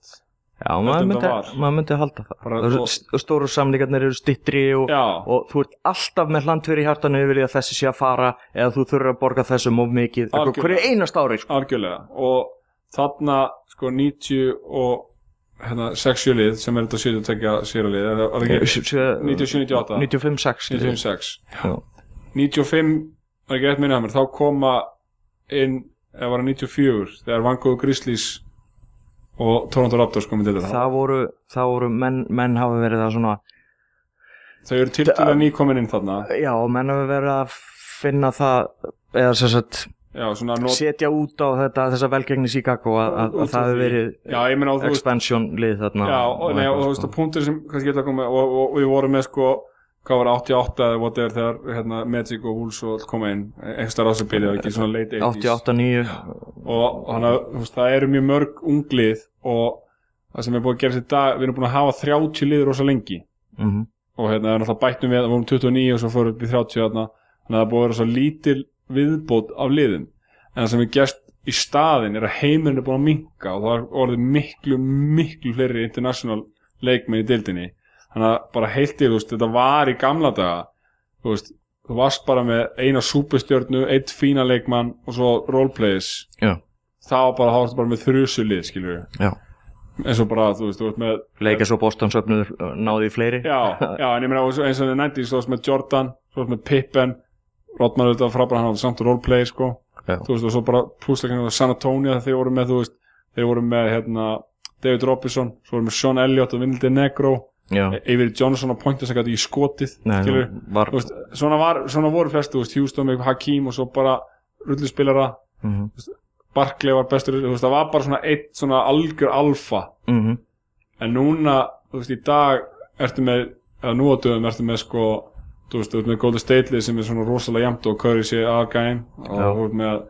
Já, maður myndi, maður myndi halda það Bara- og- st- Stóru samlingarnir eru stittri og, og þú ert alltaf með hlandfyrir í hjartanu yfir því að þessi sé að fara eða þú þurfur að borga þessum of mikið hverju einast ári sko. og þarna sko 90 og hérna 60 lið sem er þetta 72 sér lið er það ekki? 97, 98 95, 6 95-6 Já. 95 var ekki rétt minna þá koma inn eða var það 94 þegar Vancouver Grizzlies og Toronto Raptors komið til þetta það voru, það voru menn, menn hafa verið að svona þau eru tiltölu nýkomin inn þarna. Já, menn hafa verið að finna það eða sem sagt já, svona not, setja út á þetta þessa velgengni Chicago að, að, að það hefur verið og expansion lið þarna Já, og, nei, og þú veist sko. að punktur sem kannski geta komið og, og, og við vorum með sko hvað var 88 eða whatever þegar hérna, Magic og Wolves og allt koma inn. Ekstra rásabili og ekki svona late 80s 88, 9 og þannig að það eru mjög mörg unglið og það sem er búið að gera sér dag við erum búin að hafa 30 liður rosa lengi. Mm og hérna það er náttúrulega bættum við við vorum 29 og svo fórum við upp í 30 þarna. Þannig að það er búið að vera svo lítil viðbót af liðum. En það sem er gerst í staðin er að heimurinn er búin að minka og það er orðið miklu, miklu fleiri international leikmenn í dildinni þannig að bara heilt í, þú veist, þetta var í gamla daga þú veist, þú varst bara með eina súpustjörnu, eitt fína leikmann og svo roleplayers Já. þá bara, þá varstu bara með þrjusu lið, skilur við. Já. eins og bara, þú veist, þú veist með leika svo Boston söfnuður náði í fleiri. Já, já, en ég meina og eins og þið nætti, svo varst með Jordan svo varst með Pippen Rodman auðvitað frábæra, hann var samt roleplay, sko. Já. þú veist, og svo bara púsleikinu San Antonio þegar þeir voru með, þú veist, þeir voru með hérna, David Robinson, svo voru með Sean Elliott og Vinildi Negro, já, Avery Johnson á pointu sem gæti í skotið, nei, skilur var þú veist, svona, var, svona voru flest, þú veist, Houston með Hakim og svo bara rulluspilara, mhm, Barkley var bestur, þú veist, það var bara svona eitt svona algjör alfa. Mhm, en núna, þú veist, í dag ertu með, eða nú á dögum ertu með sko, þú veist, þú veist með Golden State lið sem er svona rosalega jæmt og Curry sé aðgæðin og þú veist með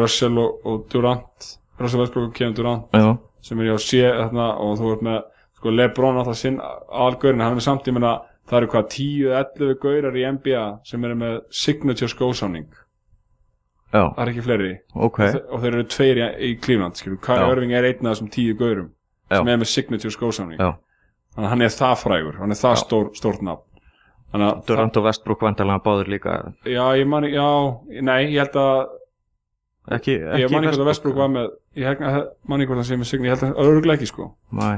Russell og, og Durant Russell Westbrook og Kevin Durant já, sem er hjá sé þarna og þú veist með sko Lebron alltaf sinn aðalgaurin hann er samt í menna það eru hvað 10-11 gaurar í NBA sem eru með signature skósáning. Já, það er ekki fleiri. Ok. Og, og þeir eru tveir í, í Cleveland Já. Irving er einn af þessum 10 gaurum Já. sem er með signature skósáning. Já, þannig að hann er það frægur, hann er það stór, stórt nafn. að Durant og Westbrook vandalega báður líka. Já, ég man, já, nei, ég held að ekki, ekki ég man ekki hvort að Westbrook. Var með ég að man ekki hvort hann sé með signature ég held að örgulega ekki sko. Nei,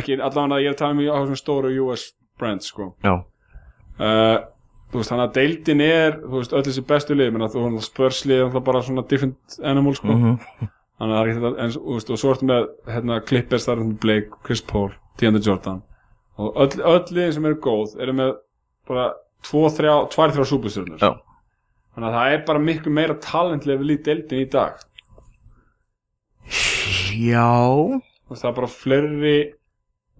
ekki, allavega að ég er að tala um á þessum stóru US brand sko. Já, uh, þú veist, þannig að deildin er þú veist, öll þessi bestu lið menn að þú veist, spörslið er bara svona different animal sko. Mhm, þannig að það er ekki þetta en, þú veist, og svo ertu með hérna, Clippers þar er með Blake, Chris Paul, DeAndre Jordan. Og öll, öll liðin sem eru góð eru með bara tvo, þrjá, tvær, þrjá súpustjörnur. Já. þannig að það er bara miklu meira talentlega við lítið deildin í dag. Já. Það er bara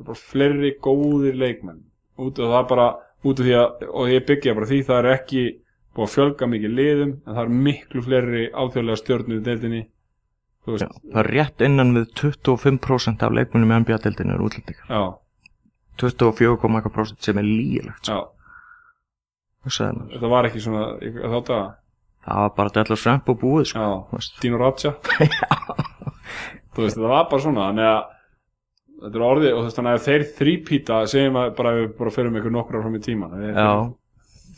er bara fleiri góðir leikmenn. Út og það bara út af því að og ég byggja bara því það er ekki búið að fjölga mikið liðum en það er miklu fleiri áþjóðlega stjórnir í deildinni. Já, það er rétt innan við 25% af leikmunum í NBA-dildinu eru útlendingar. Já, 24,1% sem er lígilegt já, það þetta var ekki svona í- þá daga, var bara Dallas Ramp og búið sko. já. Dino Radja þú veist, þetta var bara svona þannig að þetta er orðið og þú veist, þannig að þeir þrípíta segjum að bara við bara með ykkur nokkur fram í tíman já,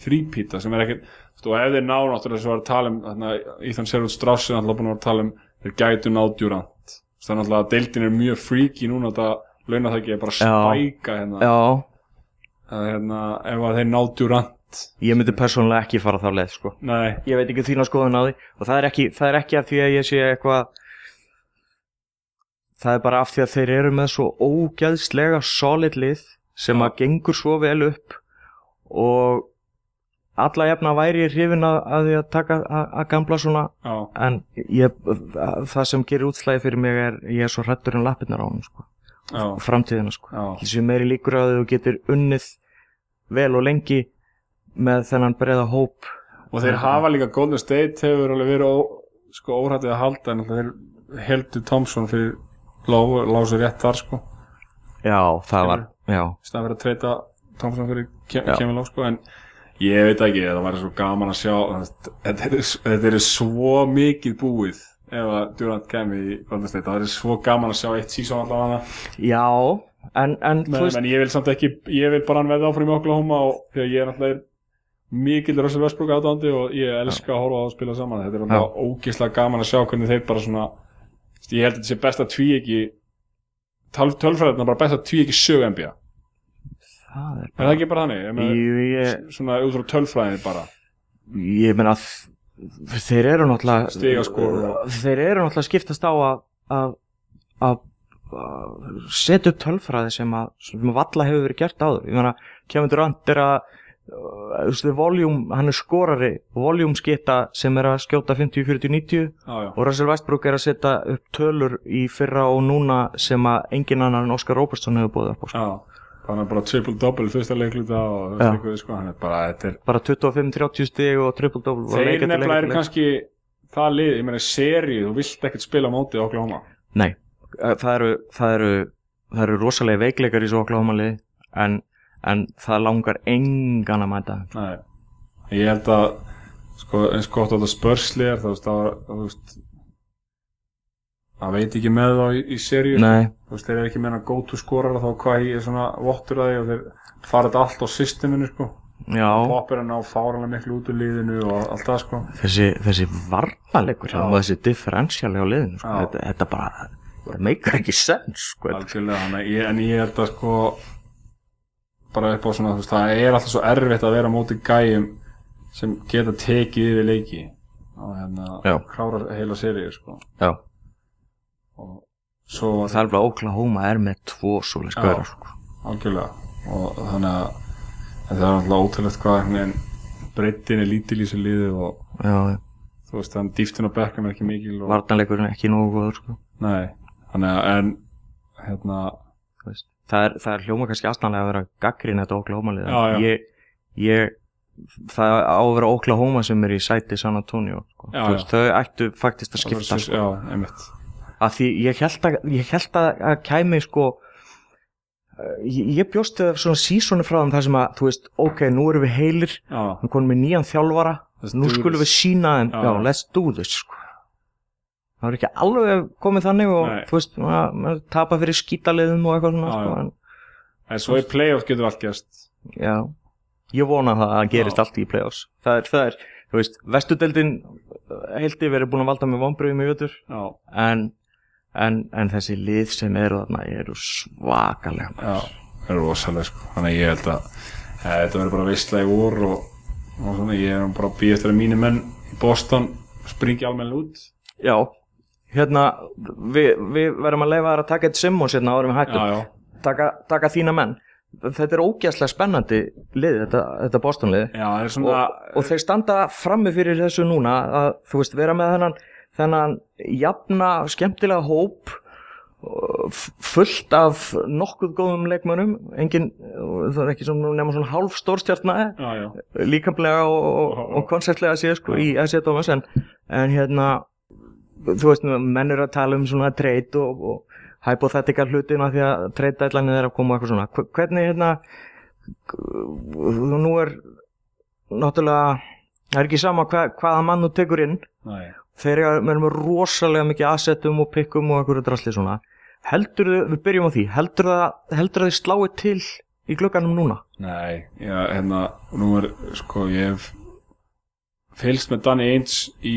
þrípíta sem er ekkert og ef þeir ná náttúrulega var að tala um Ethan Servut Strauss er náttúrulega búin að vera að tala um þeir gætu nádjúrant þannig að náttúrulega deildin er mjög freaky núna þetta launa það ekki er bara að spæka hérna, já. Að, hérna ef að þeir nádjúrant ég myndi persónulega ekki fara þá leið sko. nei, ég veit ekki þína skoðun á því og það er ekki, það er ekki af því að ég sé eitthvað það er bara af því að þeir eru með svo ógæðslega solid lið sem að gengur svo vel upp og alla jafna væri ég hrifin að, að að taka að, að gamla svona já, en ég, það sem gerir útslæði fyrir mig er ég er svo hrættur en lappirnar á hann sko. framtíðina sko. þessi meiri líkur að þú getur unnið vel og lengi með þennan breiða hóp. Og þeir hafa líka Golden State hefur alveg verið sko óhættið að halda en þeir heldur Thompson fyrir lásu rétt þar sko. Já, það var staðan fyrir að treyta Thompson fyrir Ke- Já. Kevin Ló sko en ég veit ekki, það væri svo gaman að sjá þetta er, þetta er svo mikið búið ef að Durant kemi í Golden State, það er svo gaman að sjá eitt sísón allavega. Já en, en Men, men ég vil samt ekki, ég vil bara hann veða áfram í Oklahoma og að ég er náttúrulega mikill Russell Westbrook aðdándi og ég elska að horfa á að spila saman. Þetta er náttúrulega ógeðslega gaman að sjá hvernig þeir bara svona ég held að þetta sé best að tví ekki tölfræðina bara best að tví ekki sögu NBA er það er það ekki bara þannig? Ég svona út frá tölfræðinni bara. Ég meina þ- þeir eru náttúrulega og- þeir eru náttúrulega að skiptast á að að, að, að setja upp tölfræði sem að, sem að valla hefur verið gert áður. Ég meina, Kevin Durant er að voljúm, hann er skorari voljúmskitta sem er að skjóta 50, 40, 90 já, já, og Russell Westbrook er að setja upp tölur í fyrra og núna sem að engin annar en Oscar Robertson hefur búið upp á sko. já þannig að bara triple-double fyrsta leikluta og eitthvað, sko, hann er bara, þetta er bara 25-30 stig og triple-double þeir nefnilega eru kannski það lið, ég meina seri, þú vilt ekkert spila á móti Oklahoma. Nei, eh, það eru, það eru, það eru rosalega veikleikar í svo Oklahoma liði en, en það langar engan að mæta. Nei, ég held að sko, eins gott að það spörsli er þú veist, það veist veit ekki með þá í, í seríu. Nei, þú veist, þeir eru ekki go to skorar þá hvað ég er svona vottur að því og þeir fara þetta allt á systeminu sko. Já, Pop að ná fáranlega miklu út úr liðinu og allt það sko. Þessi, þessi varnalegur og þessi differentiali á liðinu sko. Þetta, þetta bara, það meikar ekki sens sko. ég, en ég held að sko bara upp á svona, þú veist, það er alltaf svo erfitt að vera móti gæjum sem geta tekið yfir leiki og hérna klára heila seríu sko Já, og svo það er alveg Oklahoma er með tvo svoleiðis Já. gauðar sko. algjörlega og þannig að en það er alltaf ótrúlegt hvað breytin er lítil í þessu liði og Já, já. þú veist þannig dýftin og bekkum er ekki mikil og, varnarleikurinn er ekki nógu góður sko. nei, þannig að en hérna, það er, það er hljóma kannski aðstæðanlega að vera gaggrín þetta Oklahoma lið en Já, já. ég, ég það á að vera Oklahoma sem er í sæti San Antonio sko. Já, veist, þau ættu faktist að það skipta verður sko. svo- já, að því ég held að, ég held að, að kæmi sko eh, ég, ég bjóst þegar svona sísoni frá þar sem að þú veist, ok, nú erum við heilir hann konum með nýjan þjálfara Let's nú skulum við sína þeim, já, let's do this sko. Það er ekki alveg komið þannig og Nei. þú veist, maður maður tapa fyrir skítaliðum og eitthvað svona sko, en, en svo í playoff getur allt gæst já, ég vona það að gerist Já. allt í play-offs. Það er, það er, þú veist, vestudeldin heilt yfir er búin að valda með vonbröðum í vötur en, en, en þessi lið sem eru þarna eru svakalega já, það er rosalega sko. þannig ég held að ja, þetta verður bara veistlega í vor og, og svona, ég er bara að býja eftir að mínu menn í Boston springi almennilega út. Já, hérna við, við verðum að leifa þær að taka eitt Simmons hérna árum við hættum, taka, taka þína menn. Þetta er ógæslega spennandi lið, þetta, þetta Boston lið. Já, það svona og, og þeir standa frammi fyrir þessu núna að þú veist vera með þennan þennan jafna skemmtilega hóp uh, fullt af nokkuð góðum leikmönnum. Engin, það er ekki svona nema svona hálf stórstjartna já, líkamlega og, og, og konceptlega séð sko í S.A. Thomas en, en hérna þú veist, menn eru að tala um svona treyt og, og hypothetical hlutina því að treytætlanið er að koma eitthvað svona. Hve- hvernig hérna nú er náttúrulega það er ekki sama hva, hvaða mann þú tekur inn. Nei. Þeir eru með rosalega mikið assetum og pikkum og einhverju drasli svona. Heldur þau, við byrjum á því heldur þau sláið til í glugganum núna? Nei, já, hérna, nú er, sko, ég hef fylgst með Danny Ainge í,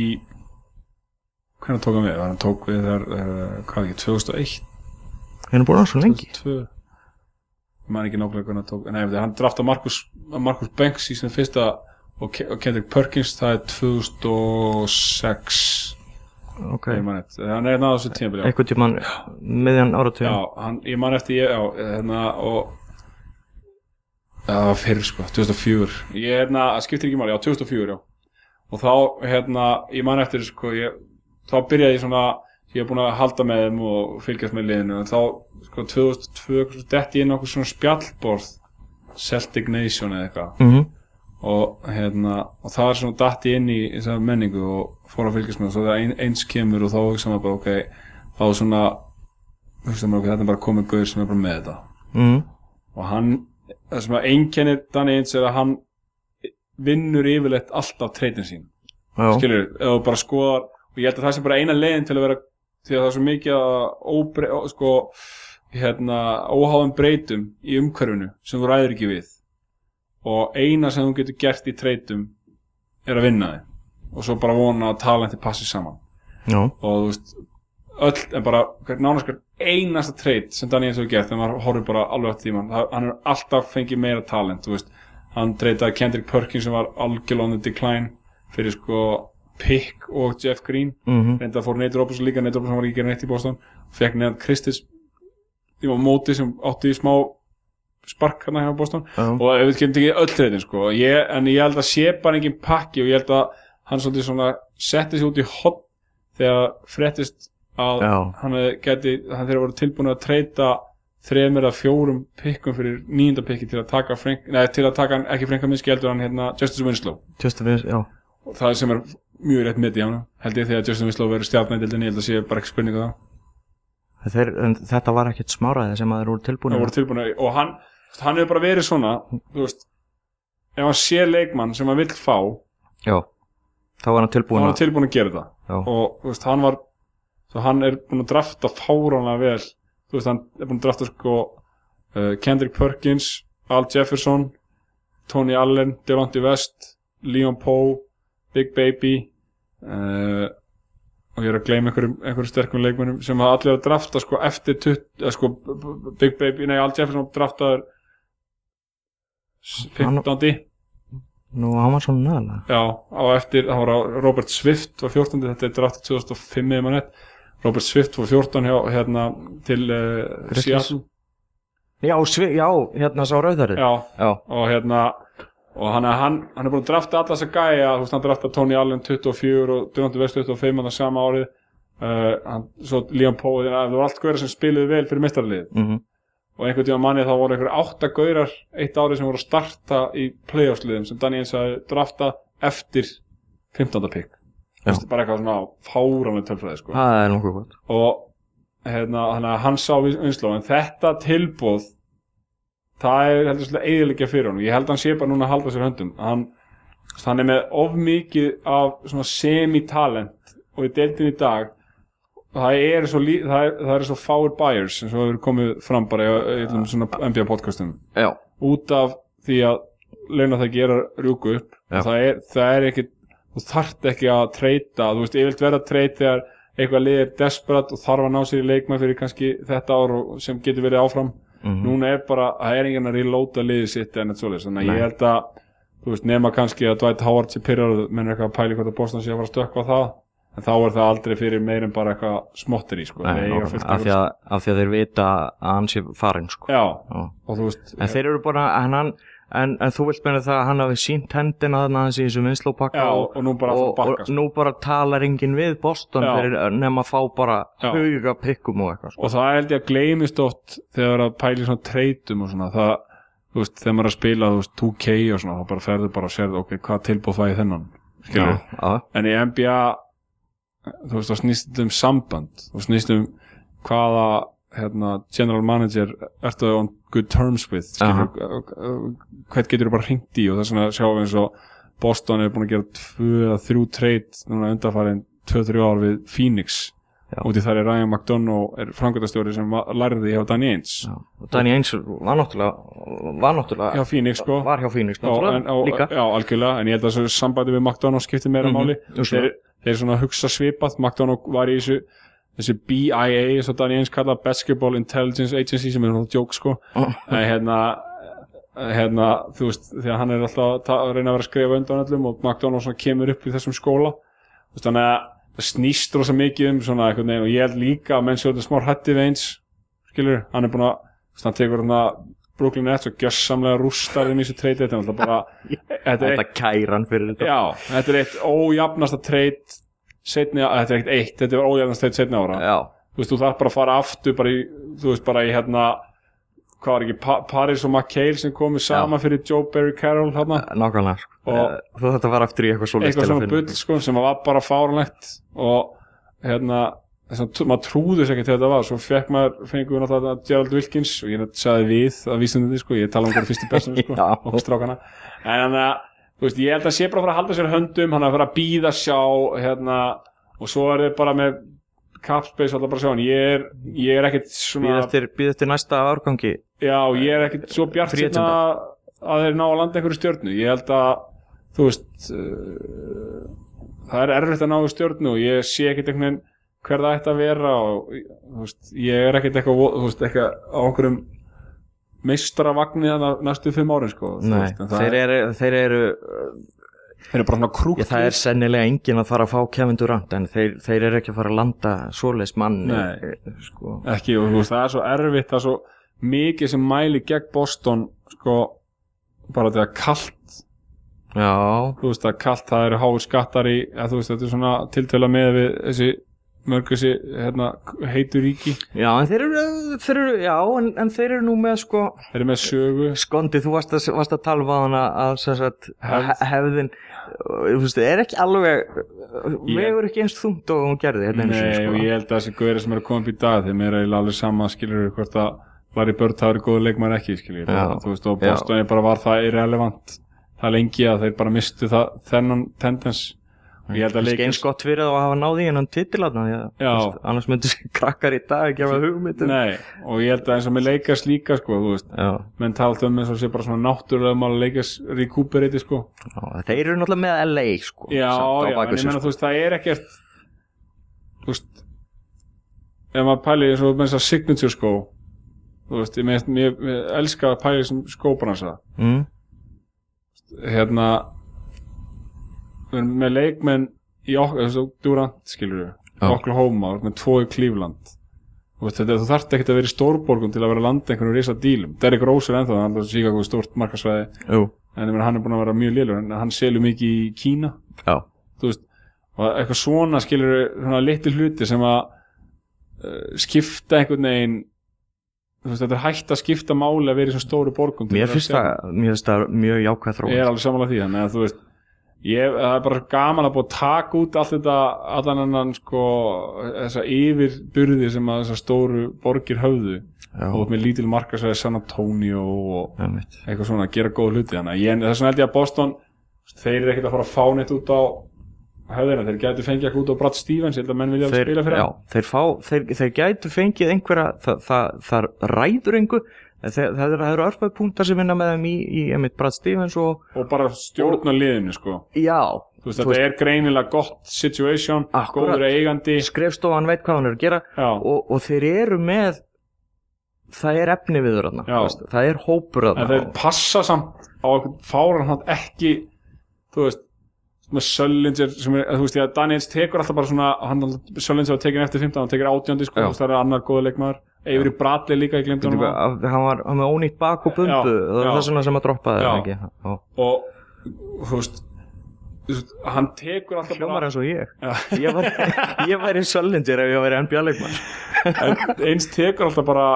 hvernig tók hann við? Hann tók við þar, uh, hvað ekki, 2001? hann er búin að svo lengi 2002? Ég man ekki nákvæmlega hvernig hann tók, nei, hann drafta Markus, Markus Banks í sinni fyrsta og, Ke- og Kendrick Perkins, það er 2006, ok, ég man eftir, hann er náðu þessu tímabili, já. einhvern tímann miðjan áratugin Já, hann, ég man eftir ég, já, hérna, og það var fyrir sko, 2004 Ég, hérna, það skiptir ekki máli, já, 2004, já Og þá, hérna, ég man eftir, sko, ég Þá byrjaði ég svona Ég er búin að halda með þeim og fylgjast með liðinu En þá, sko, 2002 Detti inn okkur svona spjallborð Celtic Nation eða eitthvað. Mm og, hérna, og það er svona datti inn í þessar menningu og fór að fylgjast með og svo það ein, eins kemur og þá hugsa maður bara ok, þá svona hugsa maður ok, þetta er bara komið gauður sem er bara með þetta. Mm. og hann, það sem að einkennir Danny Ainge er að hann vinnur yfirleitt alltaf treytin sín. Já, skilur, ef þú bara skoðar og ég held að það sé bara eina leiðin til að vera því að það er svo mikið óbre, ó- sko, hérna, óháðum breytum í umhverfinu sem þú ræður ekki við. Og eina sem þú getur gert í treytum er að vinna þig. Og svo bara vona að talenti passi saman. Já, og þú veist öll, en bara hver einasta treyt sem Daniels hefur gert, en maður horfir bara alveg eftir tíman, hann er alltaf fengið meira talent, hann treytaði Kendrick Perkins sem var the decline fyrir sko Pick og Jeff Green, mhm, reynda að fór Nate Robinson líka, Nate Robinson var ekki neitt í Boston. Fekk neðan Kristis var móti sem átti í smá spark hann hjá Boston. Já, og ef við getum tekið öll treytin sko. Ég, en ég held að sé bara engin pakki og ég held að hann svolítið svona setti sig út í hot þegar fréttist að Já. hann geti, hann þeirra voru tilbúin að treyta þremur að fjórum pikkum fyrir nýjunda pikki til að taka Frank, neða, til að taka ekki Frank Kaminski heldur hann hérna Justice Winslow. Just a bit, já. Og það sem er mjög rétt mitt í hann held ég þegar Justin Winslow verður stjárnændildin ég held að sé bara ekki spurning á það. Þeir, þetta var ekkert smáraði sem að þeir voru tilbúin það voru tilbúin að, og hann hann hefur bara verið svona veist, ef hann sé leikmann sem hann vill fá Já, þá var hann þá tilbúin er að hann tilbúin að gera það. Já, og veist, hann var hann er búin að drafta fáránlega vel. Veist, hann er búin að drafta sko uh, Kendrick Perkins Al Jefferson Tony Allen, Devontae West Leon Poe, Big Baby uh, og ég er að gleyma einhverjum, einhverjum sterkum leikmennum sem hafa allir að drafta sko eftir tutt, sko Big Baby, nei Al Jefferson draftaður s- Hann- 15. nú hann var svona næðlega Já, á eftir, það var Robert Swift var 14. þetta er draft 2005 eða mann Robert Swift var 14 hjá, hérna til uh. Seattle Já, já, hérna sá rauðarið Já, já, og hérna og hann, hann, hann er búin að drafta alla þessa gæja þú veist, hann drafta Tony Allen 24 og Devontae West 25 hann sama árið uh, hann, svo Leon Poe, það var allt gauðar sem spiluði vel fyrir mistarlið mhm, og einhvern tíma manni þá voru einhver átta gauðar eitt árið sem voru að starta í playoffsliðum sem Ainge hafi drafta eftir 15. pick Já. Þú veist, bara eitthvað svona fáranlega tölfræði sko. það og hérna, hann sá vinsló en þetta tilbúð það er heldur svolítið eiginlega fyrir honum. Ég held að hann sé bara núna að halda sér höndum. Hann, hann er með of mikið af semi-talent og í deildin í dag. Það er svo, er, er svo fáir buyers eins og hefur komið fram bara í, öllum svona NBA podcastum. Já, út af því að launa það gera rjúku upp. Það er, það er ekki þú þarft ekki að treyta. Þú veist, ég vilt vera að treyta þegar eitthvað lið er desperat og þarf að ná sér í leikmann fyrir kannski þetta ár sem getur verið áfram mhm, núna er bara, það er enginn að reloada liðið sitt en þetta svoleiðis, þannig að ég held að þú veist, nema kannski að Dwight Howard sé pyrrar menn er eitthvað að pæli hvort að Boston sé að fara að stökkva á það en þá er það aldrei fyrir meir en bara eitthvað smottir í sko, Nei, fullt af, því að, af því að þeir vita að hann sé farin sko. já, Já. og þú veist En þeir eru bara, hann, en, en þú vilt meina það að hann hafi sínt hendina þarna aðeins í þessu vinslópakka og, og nú bara að og, að og nú bara talar enginn við Boston nema að fá bara Já. hauga pikkum og eitthvað sko. og það held ég að gleymist oft þegar það að pæli svona treytum og svona. Það, þú veist, þegar maður er að spila þú veist, 2K og svona, þá bara ferður bara og sérðu ok, hvað tilbúð fæði þennan? Skilur, Já, já, en í NBA þú veist, þá snýst þetta um samband. Þú snýst um hvaða hérna, general manager ertu on good terms with skilur, hvern getur þú bara hringt í? Og þess vegna sjáum við eins og Boston er búin að gera tvö þrjú treyt núna undarfærin 2-3 ár við Phoenix. Já. út í þar er Ryan McDonough er framkvæmtastjóri sem lærði hjá Danny Ainge. Já. Og Danny Ainge var náttúrulega var náttúrulega hjá Phoenix sko. Var hjá Phoenix en, á, já, algjörlega, en ég held að sambandi við McDonough skiptir meira Mhm, máli. jú, svona. þeir, þeir svona hugsa svipað. McDonough var í þessu þessu BIA, og Danny Ainge kalla Basketball Intelligence Agency sem er náttúrulega djók sko. En hérna hérna, þú veist, því að hann er alltaf að reyna að vera að skrifa undan öllum og svona kemur upp í þessum skóla. Veist, þannig að það snýst rosa mikið um svona einhvern veginn og ég held líka að menn séu þetta smár hætti við eins skilur, hann er búin að veist, hann tekur hérna Brooklyn Nets og gjössamlega rústar þeim í þessu treyti, þetta er alltaf bara þetta er Þetta kæran fyrir þetta. Já, þetta er eitt ójafnasta treyt setni, að, þetta er eitt eitt, þetta er treyt setni ára. Já, þú veist, þú þarf bara að fara aftur bara í, þú veist, bara í hérna hvað var ekki, pa Paris og McHale sem komið sama fyrir Joe Barry Carroll hérna, nákvæmlega sko. Og- Eh, þú þetta var aftur í eitthvað svo eitthvað svona bull sko, sem var bara fáranlegt og hérna þess að maður trúði sér ekki til þetta var. Svo fekk maður, fengið við náttúrulega Gerald Wilkins og ég sagði við að vísindandi sko, ég tala um hverju fyrstu bestum sko, Já. okkur strákana. En þannig að, þú veist, ég held að sé bara að fara að halda sér höndum, hann að fara að býða sjá hérna, og svo er þið bara með capspace alltaf bara sjá hann. Ég er, ég er býð svona býð eftir næsta árgangi. Já, ég er ekkit svo bjart Free hérna að þeir ná að landa einhverju stjörnu. Ég held að, þú veist uh, það er erfitt að ná í stjörnu og ég sé ekkit einhvern veginn hver það ætti að vera og veist, ég er ekkit eitthvað, á einhverjum meistaravagni þannig næstu fimm árin sko, Nei, þeir er, eru, þeir eru þeir eru bara svona krúkt Já, það er sennilega enginn að fara að fá Kevin Durant en þeir, þeir eru ekki að fara að landa svoleiðis mann Nei. sko. ekki og veist, það er svo erfitt það er svo mikið sem mæli gegn Boston sko, bara þetta kalt Já, þú veist að kalt það eru háir skattar í að þú veist þetta er svona tiltöla með við þessi mörg þessi hérna, heitur ríki já, en þeir eru, þeir eru já, en, en þeir eru nú með sko þeir eru með sögu Skondi, þú varst að, varst að tala um á hana að sem sagt, Hefð. he- hefðin þú veist, er ekki alveg vegur ekki eins þungt og hún gerði hérna Nei, sinni, og sko. ég held að þessi gauðir sem eru upp í dag þeim er eiginlega alveg sama skilur hvort að Larry Bird hafi verið góður leikmar ekki skilur Já. þú veist og Boston er bara var það irrelevant það lengi að þeir bara mistu það, þennan tendens og ég held að Kannski eins gott fyrir að hafa náði hennan titilatna Já. annars myndir krakkar í dag ekki hafa hugmyndum Nei, og ég held að eins og með leikast líka sko, menn talt um eins og sé bara svona náttúrulega mál leikast recuperati sko. Þeir eru náttúrulega með LA sko, Já, já, en ég sig, meina þú veist, það er ekkert þú veist ef maður pæli eins og með þess að signature skó þú veist, ég með, mér, mér elska að pæli sem skóbransa mm? hérna við erum með leikmenn í okkur, þess að Durant skilur við, Já. Oklahoma þú ert með tvo í Cleveland. Þú veist, þetta, þú þarft ekki að vera í stórborgum til að vera að landa einhvern risa dílum, Derrick Rose er ennþá hann er síka hvað stórt markasvæði Jú, en meina, hann er búin að vera mjög lélur en hann selur mikið í Kína. Já, þú veist, og eitthvað svona skilur svona litli hluti sem að uh, skipta einhvern veginn þú veist, þetta er hægt að skipta máli að vera í svona stóru borgum mér finnst það mjög jákvæð þróun. Ég er alveg samanlega því, þannig að þú veist ég, það er bara gaman að búið að taka út allt þetta, allan annan sko þessa yfirburði sem að þessar stóru borgir höfðu. Og með lítil markasvæði San Antonio og eitthvað svona, gera góð hluti þannig að ég, þess vegna held ég að Boston þeir eru ekkert að fara að fá neitt út á höfðina, þeir gætu fengið eitthvað út á Brad Stevens, ég held að menn vilja þeir, spila fyrir já, þeir, fá, þeir, þeir gætu fengið einhverja það, það, það ræður einhver það eru- það eru örfæð punktar sem vinna með þeim í, í einmitt Brad Stevens og og bara stjórna liðinu sko. Já, þú veist, þetta er greinilega gott situation, Akkurat. góður eigandi. Skrifstofan veit hvað hann er að gera. Og, og þeir eru með það er efni við þarna það er hópur en þarna þeir passa samt á fáran hann ekki þú veist með Söllinger sem er, þú veist, ég að Daniels tekur alltaf bara svona, hann Söllinger var tekin eftir 15, hann tekur 18, sko, það er annar góða leikmaður. Eivri Bradley líka, ég Bíddu, hann hann var, hann var með ónýtt bak og og það er það svona sem að droppaði Já. það og þú veist, hann tekur alltaf hljómar eins og ég. Ég var, ég væri Söllindir ef ég væri NBA leikmann en eins tekur alltaf bara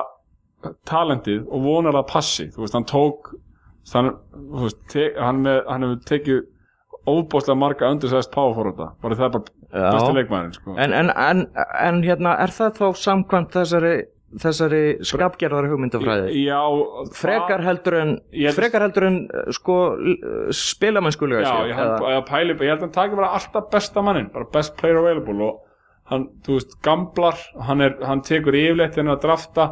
talentið og vonar að passi. Þú veist, hann tók hann, veist, te, hann hefur tekið óbóðslega marga undersized power forwarda bara það bara besti Já. leikmaðurinn sko. en, en, en, en hérna er það þá samkvæmt þessari þessari skapgerðar hugmyndafræði já, frekar heldur en held- frekar heldur en sko spilamennskulega ég, ég, pæli, ég held að hann taki bara alltaf besta mannin bara best player available og hann, þú veist, gamblar hann, er, hann tekur yfirleitt en að drafta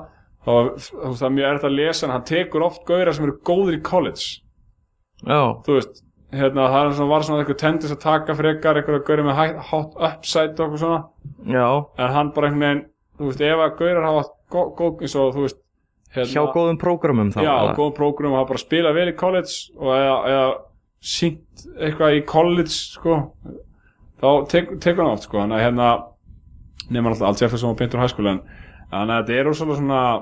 veist, það er mjög erfitt að lesa en hann tekur oft gauðra sem eru góðir í college já, þú veist, hérna, það er svona, var svona eitthvað tendis að taka frekar eitthvað gauðra með high- hot upside og eitthvað svona. Já, en hann bara einhvern veginn, þú veist, ef að gauðrar hafa gó- góð eins og, þú veist hérna, hjá góðum prógramum þá já, góðum prógrum og hafa bara spilað vel í college og eða, eða sínt eitthvað í college sko, þá tek, tekur hann oft sko, þannig að hérna nefnir alltaf allt Jefferson og Pintur hæskóla en þannig að þetta er ósvöld svona eh,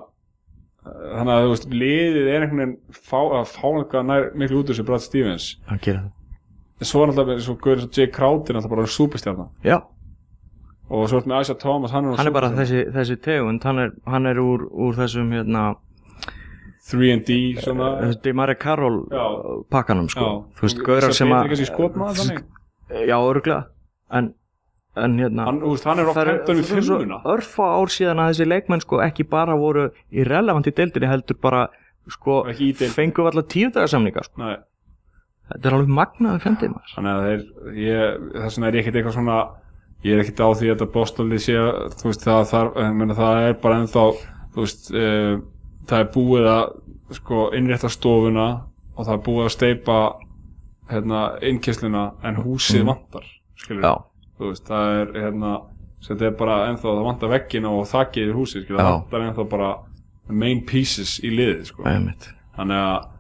þannig að þú veist, liðið er einhvern veginn fá, að fá eitthvað nær miklu út úr sér Brad Stevens. Hann gerir það. Svo er alltaf svo guður eins og Jay Crowder er alltaf bara superstjarnar já, og svo er með Isaiah Thomas hann er, hann er bara þessi, þessi tegund. Hann er, hann er úr, úr þessum hérna 3D svona. Þetta er Mari Karol Já. pakkanum sko. Já. Þú veist, gaurar sem að Já, örgulega En, en hérna hann, veist, hann er oft það er- hendan við filmuna. örfá ár síðan að þessi leikmenn sko ekki bara voru í deildinni heldur bara sko fengu allar tíðdagasamninga sko. Þetta er alveg magnaði fjandið maður. Þannig að þeir ég, þess vegna er ég ekkert eitthvað svona ég er ekkert á því að þetta bóstólið sé veist, það, það, meni, það er bara ennþá veist, uh, það er búið að sko, innrétta stofuna og það er búið að steipa hérna, innkessluna en húsið Mhm. vantar skilur Já, þú veist, það er hérna sem þetta er bara ennþá, það vantar veggina og þakkið yfir húsið, skilur, það vantar ennþá bara main pieces í liðið, sko þannig að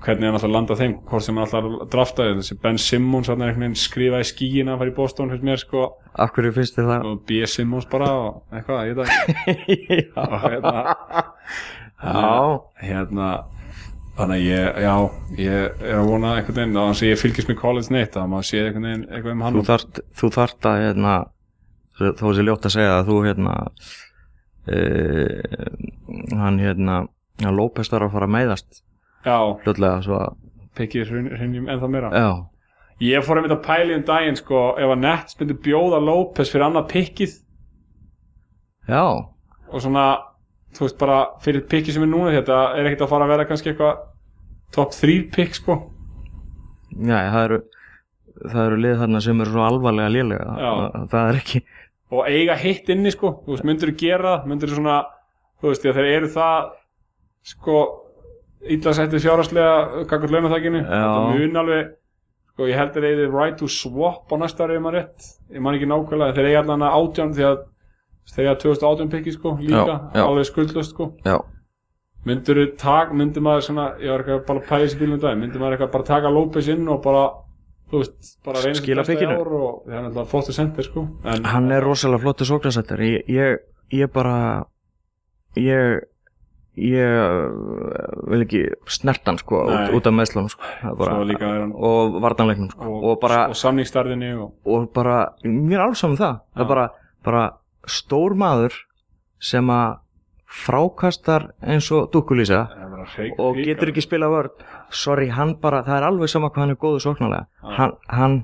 hvernig hann alltaf landa þeim hvort sem hann alltaf draftaði þessi Ben Simmons hann er einhvern veginn skrifa í skíina að fara í Boston fyrir mér sko Af hverju finnst þið það? og B. Simmons bara og eitthvað, ég veit ekki Já, og hérna Já. hérna þannig að ég, já, ég er að vona einhvern veginn, þannig að ég fylgist með college neitt að maður sé einhvern veginn eitthvað um hann. Þú þarft að hérna, þó þessi ljótt að segja að þú hérna uh, hann hérna López þarf að fara að meiðast já, hlutlega svo að pikkið hrinjum ennþá meira? Já, ég fór mynda að pæli um daginn sko, ef að Nets myndi bjóða Lopez fyrir annað pikkið. Já, og svona þú veist bara fyrir pikki sem er núna þetta er ekkert að fara að vera kannski eitthvað top 3 pikk sko. Já, það eru það eru lið þarna sem eru svo alvarlega lélega. Já. það, það er ekki og eiga hitt inni sko. Þú veist, myndur þú gera myndur þú svona þú veist, að þeir eru það sko illa settið fjárhagslega kakkur launaþækinu Já. þetta mun alveg sko ég held að þeir eru right to swap á næsta ári ef maður rétt, ég man ekki nákvæmlega þeir eiga allan að átján því að eiga 2018 pikki sko líka, Já, já. alveg skuldlöst sko já, myndur maður svona ég var eitthvað bara að pæla þessi bílum dag myndur maður eitthvað bara taka López inn og bara þú veist, bara reyna Skila ár og það er náttúrulega flottu sendir sko en, hann er rosalega flottu sóknarsættar ég, ég, ég bara ég ég uh, vil ekki snert hann sko Nei. út, út af meðslunum sko. Það bara, Svo líka er hann- og vartanleiknum sko. og, og, bara, og samningstarðinni og, og bara mér er alveg saman það það er bara, bara stór maður sem að frákastar eins og dúkulísa og getur ekki spila vörð sorry, hann bara, það er alveg sama hvað hann er góðu sóknarlega. Já. hann, hann,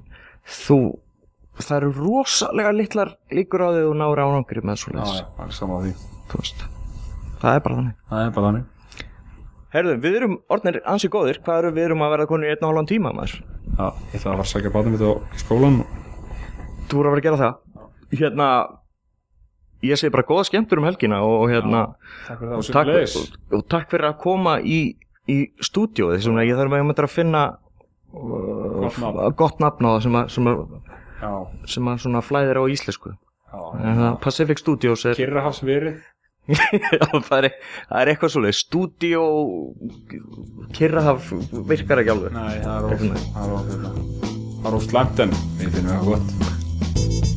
þú það eru rosalega litlar líkur á því þú náir ánangri með svo því. Þú veist það er bara þannig. Það er bara þannig. Herðu, við erum orðnir ansi góðir. Hvað eru við erum að verða konur í einn og hálfan tíma maður? Já, ég ætla að fara að sækja bátum mitt á skólan þú voru að vera að gera það? Hérna ég segi bara góða skemmtur um helgina og hérna takk fyrir það. og takk, og, og takk fyrir að koma í, í stúdíóið þessum að ég þarf að ég að finna uh, gott nafn á það sem að, sem að, já, sem að svona flæðir á íslensku. Já, Pacific Studios er, Kyrrahafsverið já, það er, það er eitthvað svoleið stúdíó Kirrahaf virkar ekki alveg. Nei, það er of Einhvern veginn. það er of hérna. það er of slæmt en við finnum það gott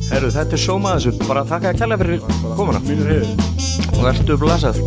Herru, þetta er sóma þessu bara takk að kella fyrir. Komuna. Mínur heiður og ertu blasað